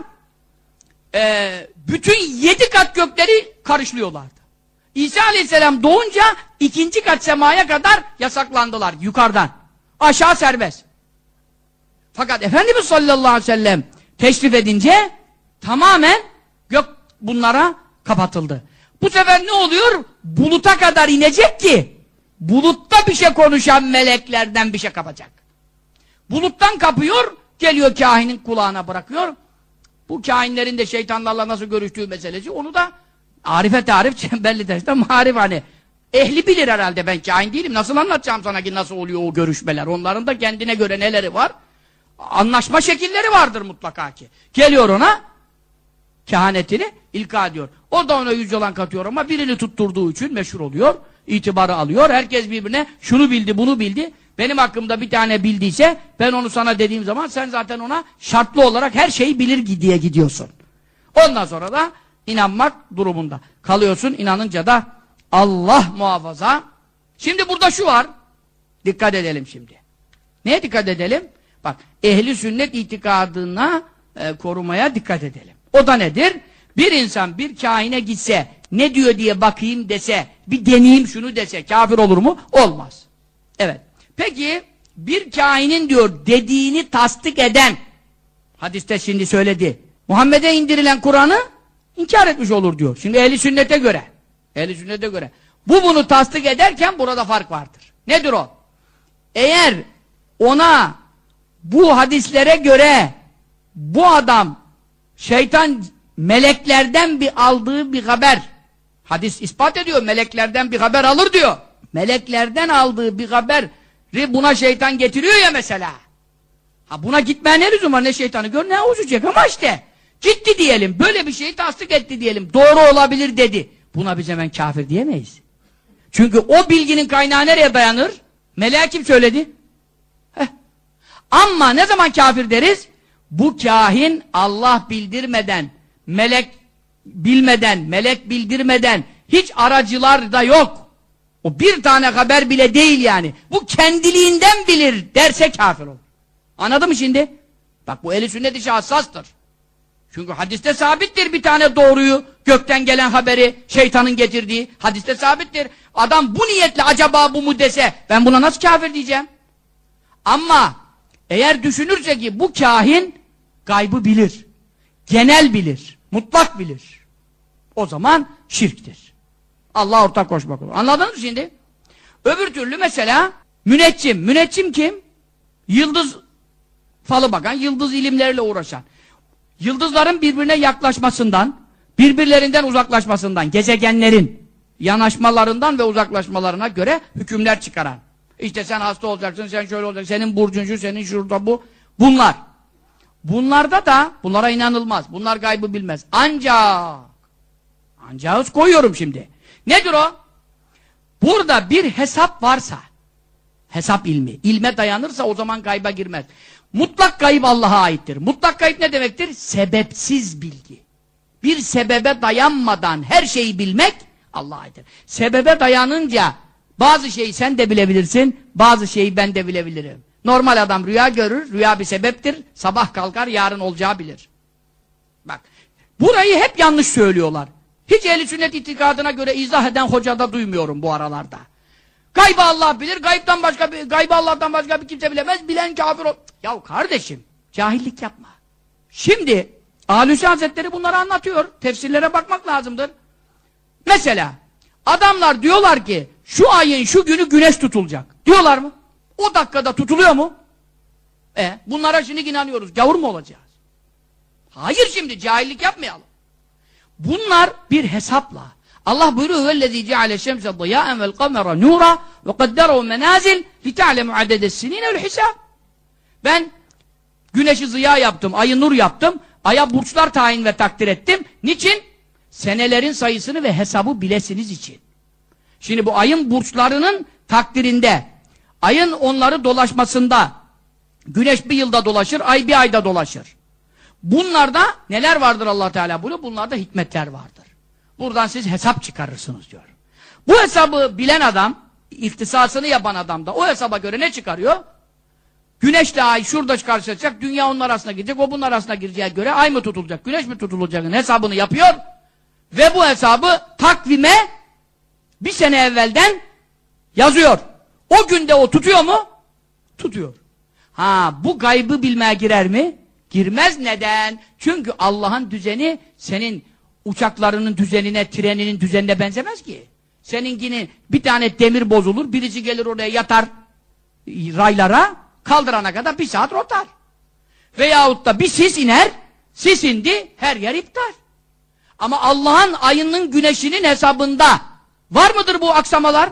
[SPEAKER 2] e, bütün yedi kat gökleri karışlıyorlardı. İsa Aleyhisselam doğunca ikinci kat semaya kadar yasaklandılar yukarıdan. Aşağı serbest. Fakat Efendimiz sallallahu aleyhi ve sellem teşrif edince tamamen gök bunlara kapatıldı. Bu sefer ne oluyor? Buluta kadar inecek ki bulutta bir şey konuşan meleklerden bir şey kapacak. Buluttan kapıyor, geliyor kahinin kulağına bırakıyor. Bu kahinlerin de şeytanlarla nasıl görüştüğü meselesi onu da arife tarif belli derste marif hani. Ehli bilir herhalde ben kahin değilim. Nasıl anlatacağım sana ki nasıl oluyor o görüşmeler? Onların da kendine göre neleri var? Anlaşma şekilleri vardır mutlaka ki. Geliyor ona kehanetini ilka diyor. O da ona yüz yalan katıyor ama birini tutturduğu için meşhur oluyor. itibarı alıyor. Herkes birbirine şunu bildi bunu bildi. Benim hakkımda bir tane bildiyse ben onu sana dediğim zaman sen zaten ona şartlı olarak her şeyi bilir diye gidiyorsun. Ondan sonra da inanmak durumunda. Kalıyorsun inanınca da Allah muhafaza. Şimdi burada şu var. Dikkat edelim şimdi. Neye dikkat edelim? Bak ehli sünnet itikadına e, korumaya dikkat edelim. O da nedir? Bir insan bir kahine gitse ne diyor diye bakayım dese bir deneyeyim şunu dese kafir olur mu? Olmaz. Evet. Peki bir kainin diyor dediğini tasdik eden hadiste şimdi söyledi. Muhammed'e indirilen Kur'an'ı inkar etmiş olur diyor. Şimdi ehli sünnete göre ehli sünnete göre bu bunu tasdik ederken burada fark vardır. Nedir o? Eğer ona bu hadislere göre bu adam şeytan meleklerden bir aldığı bir haber hadis ispat ediyor meleklerden bir haber alır diyor. Meleklerden aldığı bir haber buna şeytan getiriyor ya mesela. Ha buna gitmeye ne lüzum var ne şeytanı gör ne olacak ama işte. Gitti diyelim böyle bir şeyi tasdik etti diyelim doğru olabilir dedi. Buna biz hemen kafir diyemeyiz. Çünkü o bilginin kaynağı nereye dayanır? Meleğe kim söyledi? Heh. Ama ne zaman kafir deriz? Bu kahin Allah bildirmeden, melek bilmeden, melek bildirmeden hiç aracılar da yok. O bir tane haber bile değil yani. Bu kendiliğinden bilir derse kafir olur. Anladın mı şimdi? Bak bu eli sünnet işi hassastır. Çünkü hadiste sabittir bir tane doğruyu, gökten gelen haberi, şeytanın getirdiği. Hadiste sabittir. Adam bu niyetle acaba bu mu dese, ben buna nasıl kafir diyeceğim? Ama eğer düşünürse ki bu kahin gaybı bilir, genel bilir, mutlak bilir. O zaman şirktir. Allah ortak koşmak olur. Anladınız mı şimdi? Öbür türlü mesela müneccim. Müneccim kim? Yıldız falı bakan, yıldız ilimleriyle uğraşan. Yıldızların birbirine yaklaşmasından, birbirlerinden uzaklaşmasından, gezegenlerin yanaşmalarından ve uzaklaşmalarına göre hükümler çıkaran. İşte sen hasta olacaksın, sen şöyle olacaksın, senin burcun şu, senin şurada bu. Bunlar. Bunlarda da bunlara inanılmaz. Bunlar gaybı bilmez. Ancak ancağız koyuyorum şimdi. Nedir o? Burada bir hesap varsa hesap ilmi, ilme dayanırsa o zaman gayba girmez. Mutlak gayb Allah'a aittir. Mutlak gayb ne demektir? Sebepsiz bilgi. Bir sebebe dayanmadan her şeyi bilmek Allah'a aittir. Sebebe dayanınca bazı şeyi sen de bilebilirsin, bazı şeyi ben de bilebilirim. Normal adam rüya görür, rüya bir sebeptir. Sabah kalkar, yarın olacağı bilir. Bak, burayı hep yanlış söylüyorlar. Hiç ehli sünnet itikadına göre izah eden hoca da duymuyorum bu aralarda. Gaybı Allah bilir, gaybdan başka bir, gaybı Allah'tan başka bir kimse bilemez, bilen kafir ol. Ya kardeşim, cahillik yapma. Şimdi, Ahlüsü Hazretleri bunları anlatıyor. Tefsirlere bakmak lazımdır. Mesela, adamlar diyorlar ki, şu ayın şu günü güneş tutulacak. Diyorlar mı? O dakikada tutuluyor mu? E, bunlara şimdi inanıyoruz. Gavur mu olacağız? Hayır şimdi, cahillik yapmayalım. Bunlar bir hesapla. Allah buyuruyor vellezî ceale şemse diyâen vel kamera nûra ve kadderehu menâzil lita'lemu adedes sinîne vel hisâb. Ben güneşi ziya yaptım, ayı nur yaptım, aya burçlar tayin ve takdir ettim. Niçin? Senelerin sayısını ve hesabı bilesiniz için. Şimdi bu ayın burçlarının takdirinde, ayın onları dolaşmasında, güneş bir yılda dolaşır, ay bir ayda dolaşır. Bunlarda neler vardır allah Teala buyuruyor? Bunlarda hikmetler vardır. Buradan siz hesap çıkarırsınız diyor. Bu hesabı bilen adam, ihtisasını yapan adam da o hesaba göre ne çıkarıyor? Güneşle ay şurada karşılaşacak, dünya onun arasına girecek, o bunun arasına gireceğe göre ay mı tutulacak, güneş mi tutulacakın hesabını yapıyor ve bu hesabı takvime bir sene evvelden yazıyor. O günde o tutuyor mu? Tutuyor. Ha bu gaybı bilmeye girer mi? Girmez neden? Çünkü Allah'ın düzeni senin uçaklarının düzenine, treninin düzenine benzemez ki. Seninkinin bir tane demir bozulur, birisi gelir oraya yatar raylara, kaldırana kadar bir saat rotar. Veyahut da bir sis iner, sis indi, her yer iptal. Ama Allah'ın ayının güneşinin hesabında var mıdır bu aksamalar?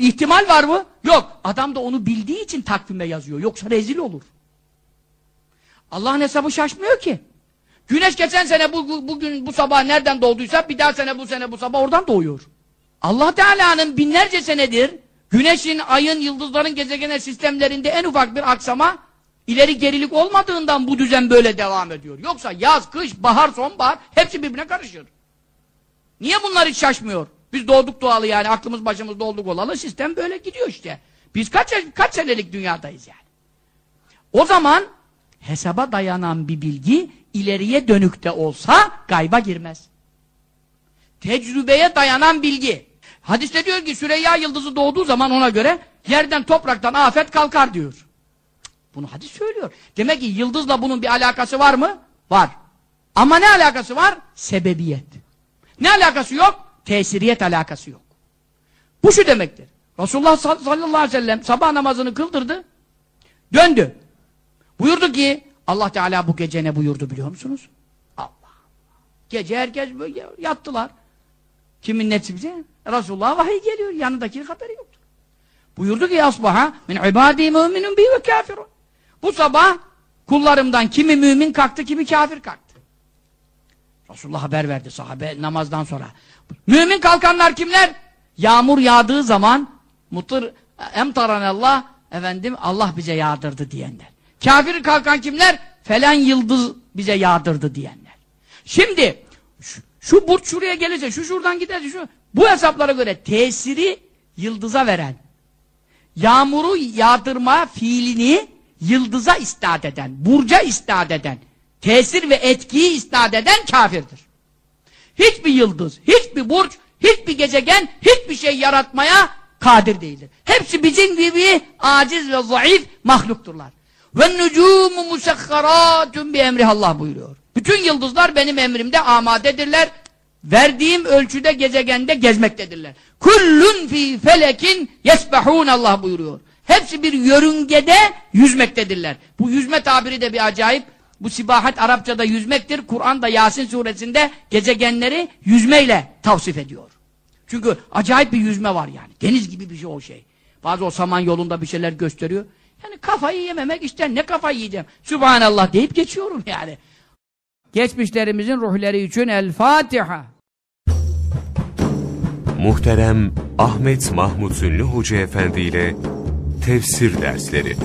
[SPEAKER 2] İhtimal var mı? Yok. Adam da onu bildiği için takvime yazıyor. Yoksa rezil olur. Allah'ın hesabı şaşmıyor ki. Güneş geçen sene bu, bu, bugün bu sabah nereden doğduysa bir daha sene bu sene bu sabah oradan doğuyor. Allah Teala'nın binlerce senedir güneşin, ayın, yıldızların, gezegen sistemlerinde en ufak bir aksama ileri gerilik olmadığından bu düzen böyle devam ediyor. Yoksa yaz, kış, bahar, sonbahar hepsi birbirine karışır. Niye bunlar hiç şaşmıyor? Biz doğduk doğalı yani aklımız başımızda olduk olalı sistem böyle gidiyor işte. Biz kaç, kaç senelik dünyadayız yani. O zaman hesaba dayanan bir bilgi ileriye dönük de olsa gayba girmez. Tecrübeye dayanan bilgi. Hadiste diyor ki Süreyya yıldızı doğduğu zaman ona göre yerden topraktan afet kalkar diyor. Bunu hadis söylüyor. Demek ki yıldızla bunun bir alakası var mı? Var. Ama ne alakası var? Sebebiyet. Ne alakası yok? Tesiriyet alakası yok. Bu şu demektir. Resulullah sallallahu aleyhi ve sellem sabah namazını kıldırdı. Döndü. Buyurdu ki Allah Teala bu gece ne buyurdu biliyor musunuz? Allah Gece herkes böyle yattılar. Kimin netice? Resulullah vahiy geliyor. Yanındaki haberi yoktur. Buyurdu ki asbaha min ibadi müminun bi ve kafirun. Bu sabah kullarımdan kimi mümin kalktı, kimi kafir kalktı. Resulullah haber verdi sahabe namazdan sonra. Mümin kalkanlar kimler? Yağmur yağdığı zaman mutır emtaranallah efendim Allah bize yağdırdı diyenler. Kafir kalkan kimler? Falan yıldız bize yağdırdı diyenler. Şimdi şu, şu burç şuraya gelirse, şu şuradan giderse, şu bu hesaplara göre tesiri yıldıza veren, yağmuru yağdırma fiilini yıldıza istat eden, burca istat eden, tesir ve etkiyi istat eden kafirdir. Hiçbir yıldız, hiçbir burç, hiçbir gezegen, hiçbir şey yaratmaya kadir değildir. Hepsi bizim gibi aciz ve zayıf mahlukturlar. Ve nucumu musakkaratun bi emri Allah buyuruyor. Bütün yıldızlar benim emrimde amadedirler. Verdiğim ölçüde gezegende gezmektedirler. Kullun fi felekin yesbehun Allah buyuruyor. Hepsi bir yörüngede yüzmektedirler. Bu yüzme tabiri de bir acayip. Bu sibahat Arapçada yüzmektir. Kur'an'da Yasin suresinde gezegenleri yüzmeyle tavsif ediyor. Çünkü acayip bir yüzme var yani. Deniz gibi bir şey o şey. Bazı o saman yolunda bir şeyler gösteriyor. Yani kafayı yememek işte ne kafayı yiyeceğim. Sübhanallah deyip geçiyorum yani. Geçmişlerimizin ruhları için El Fatiha.
[SPEAKER 1] Muhterem Ahmet Mahmut Ünlü Hoca Efendi ile Tefsir Dersleri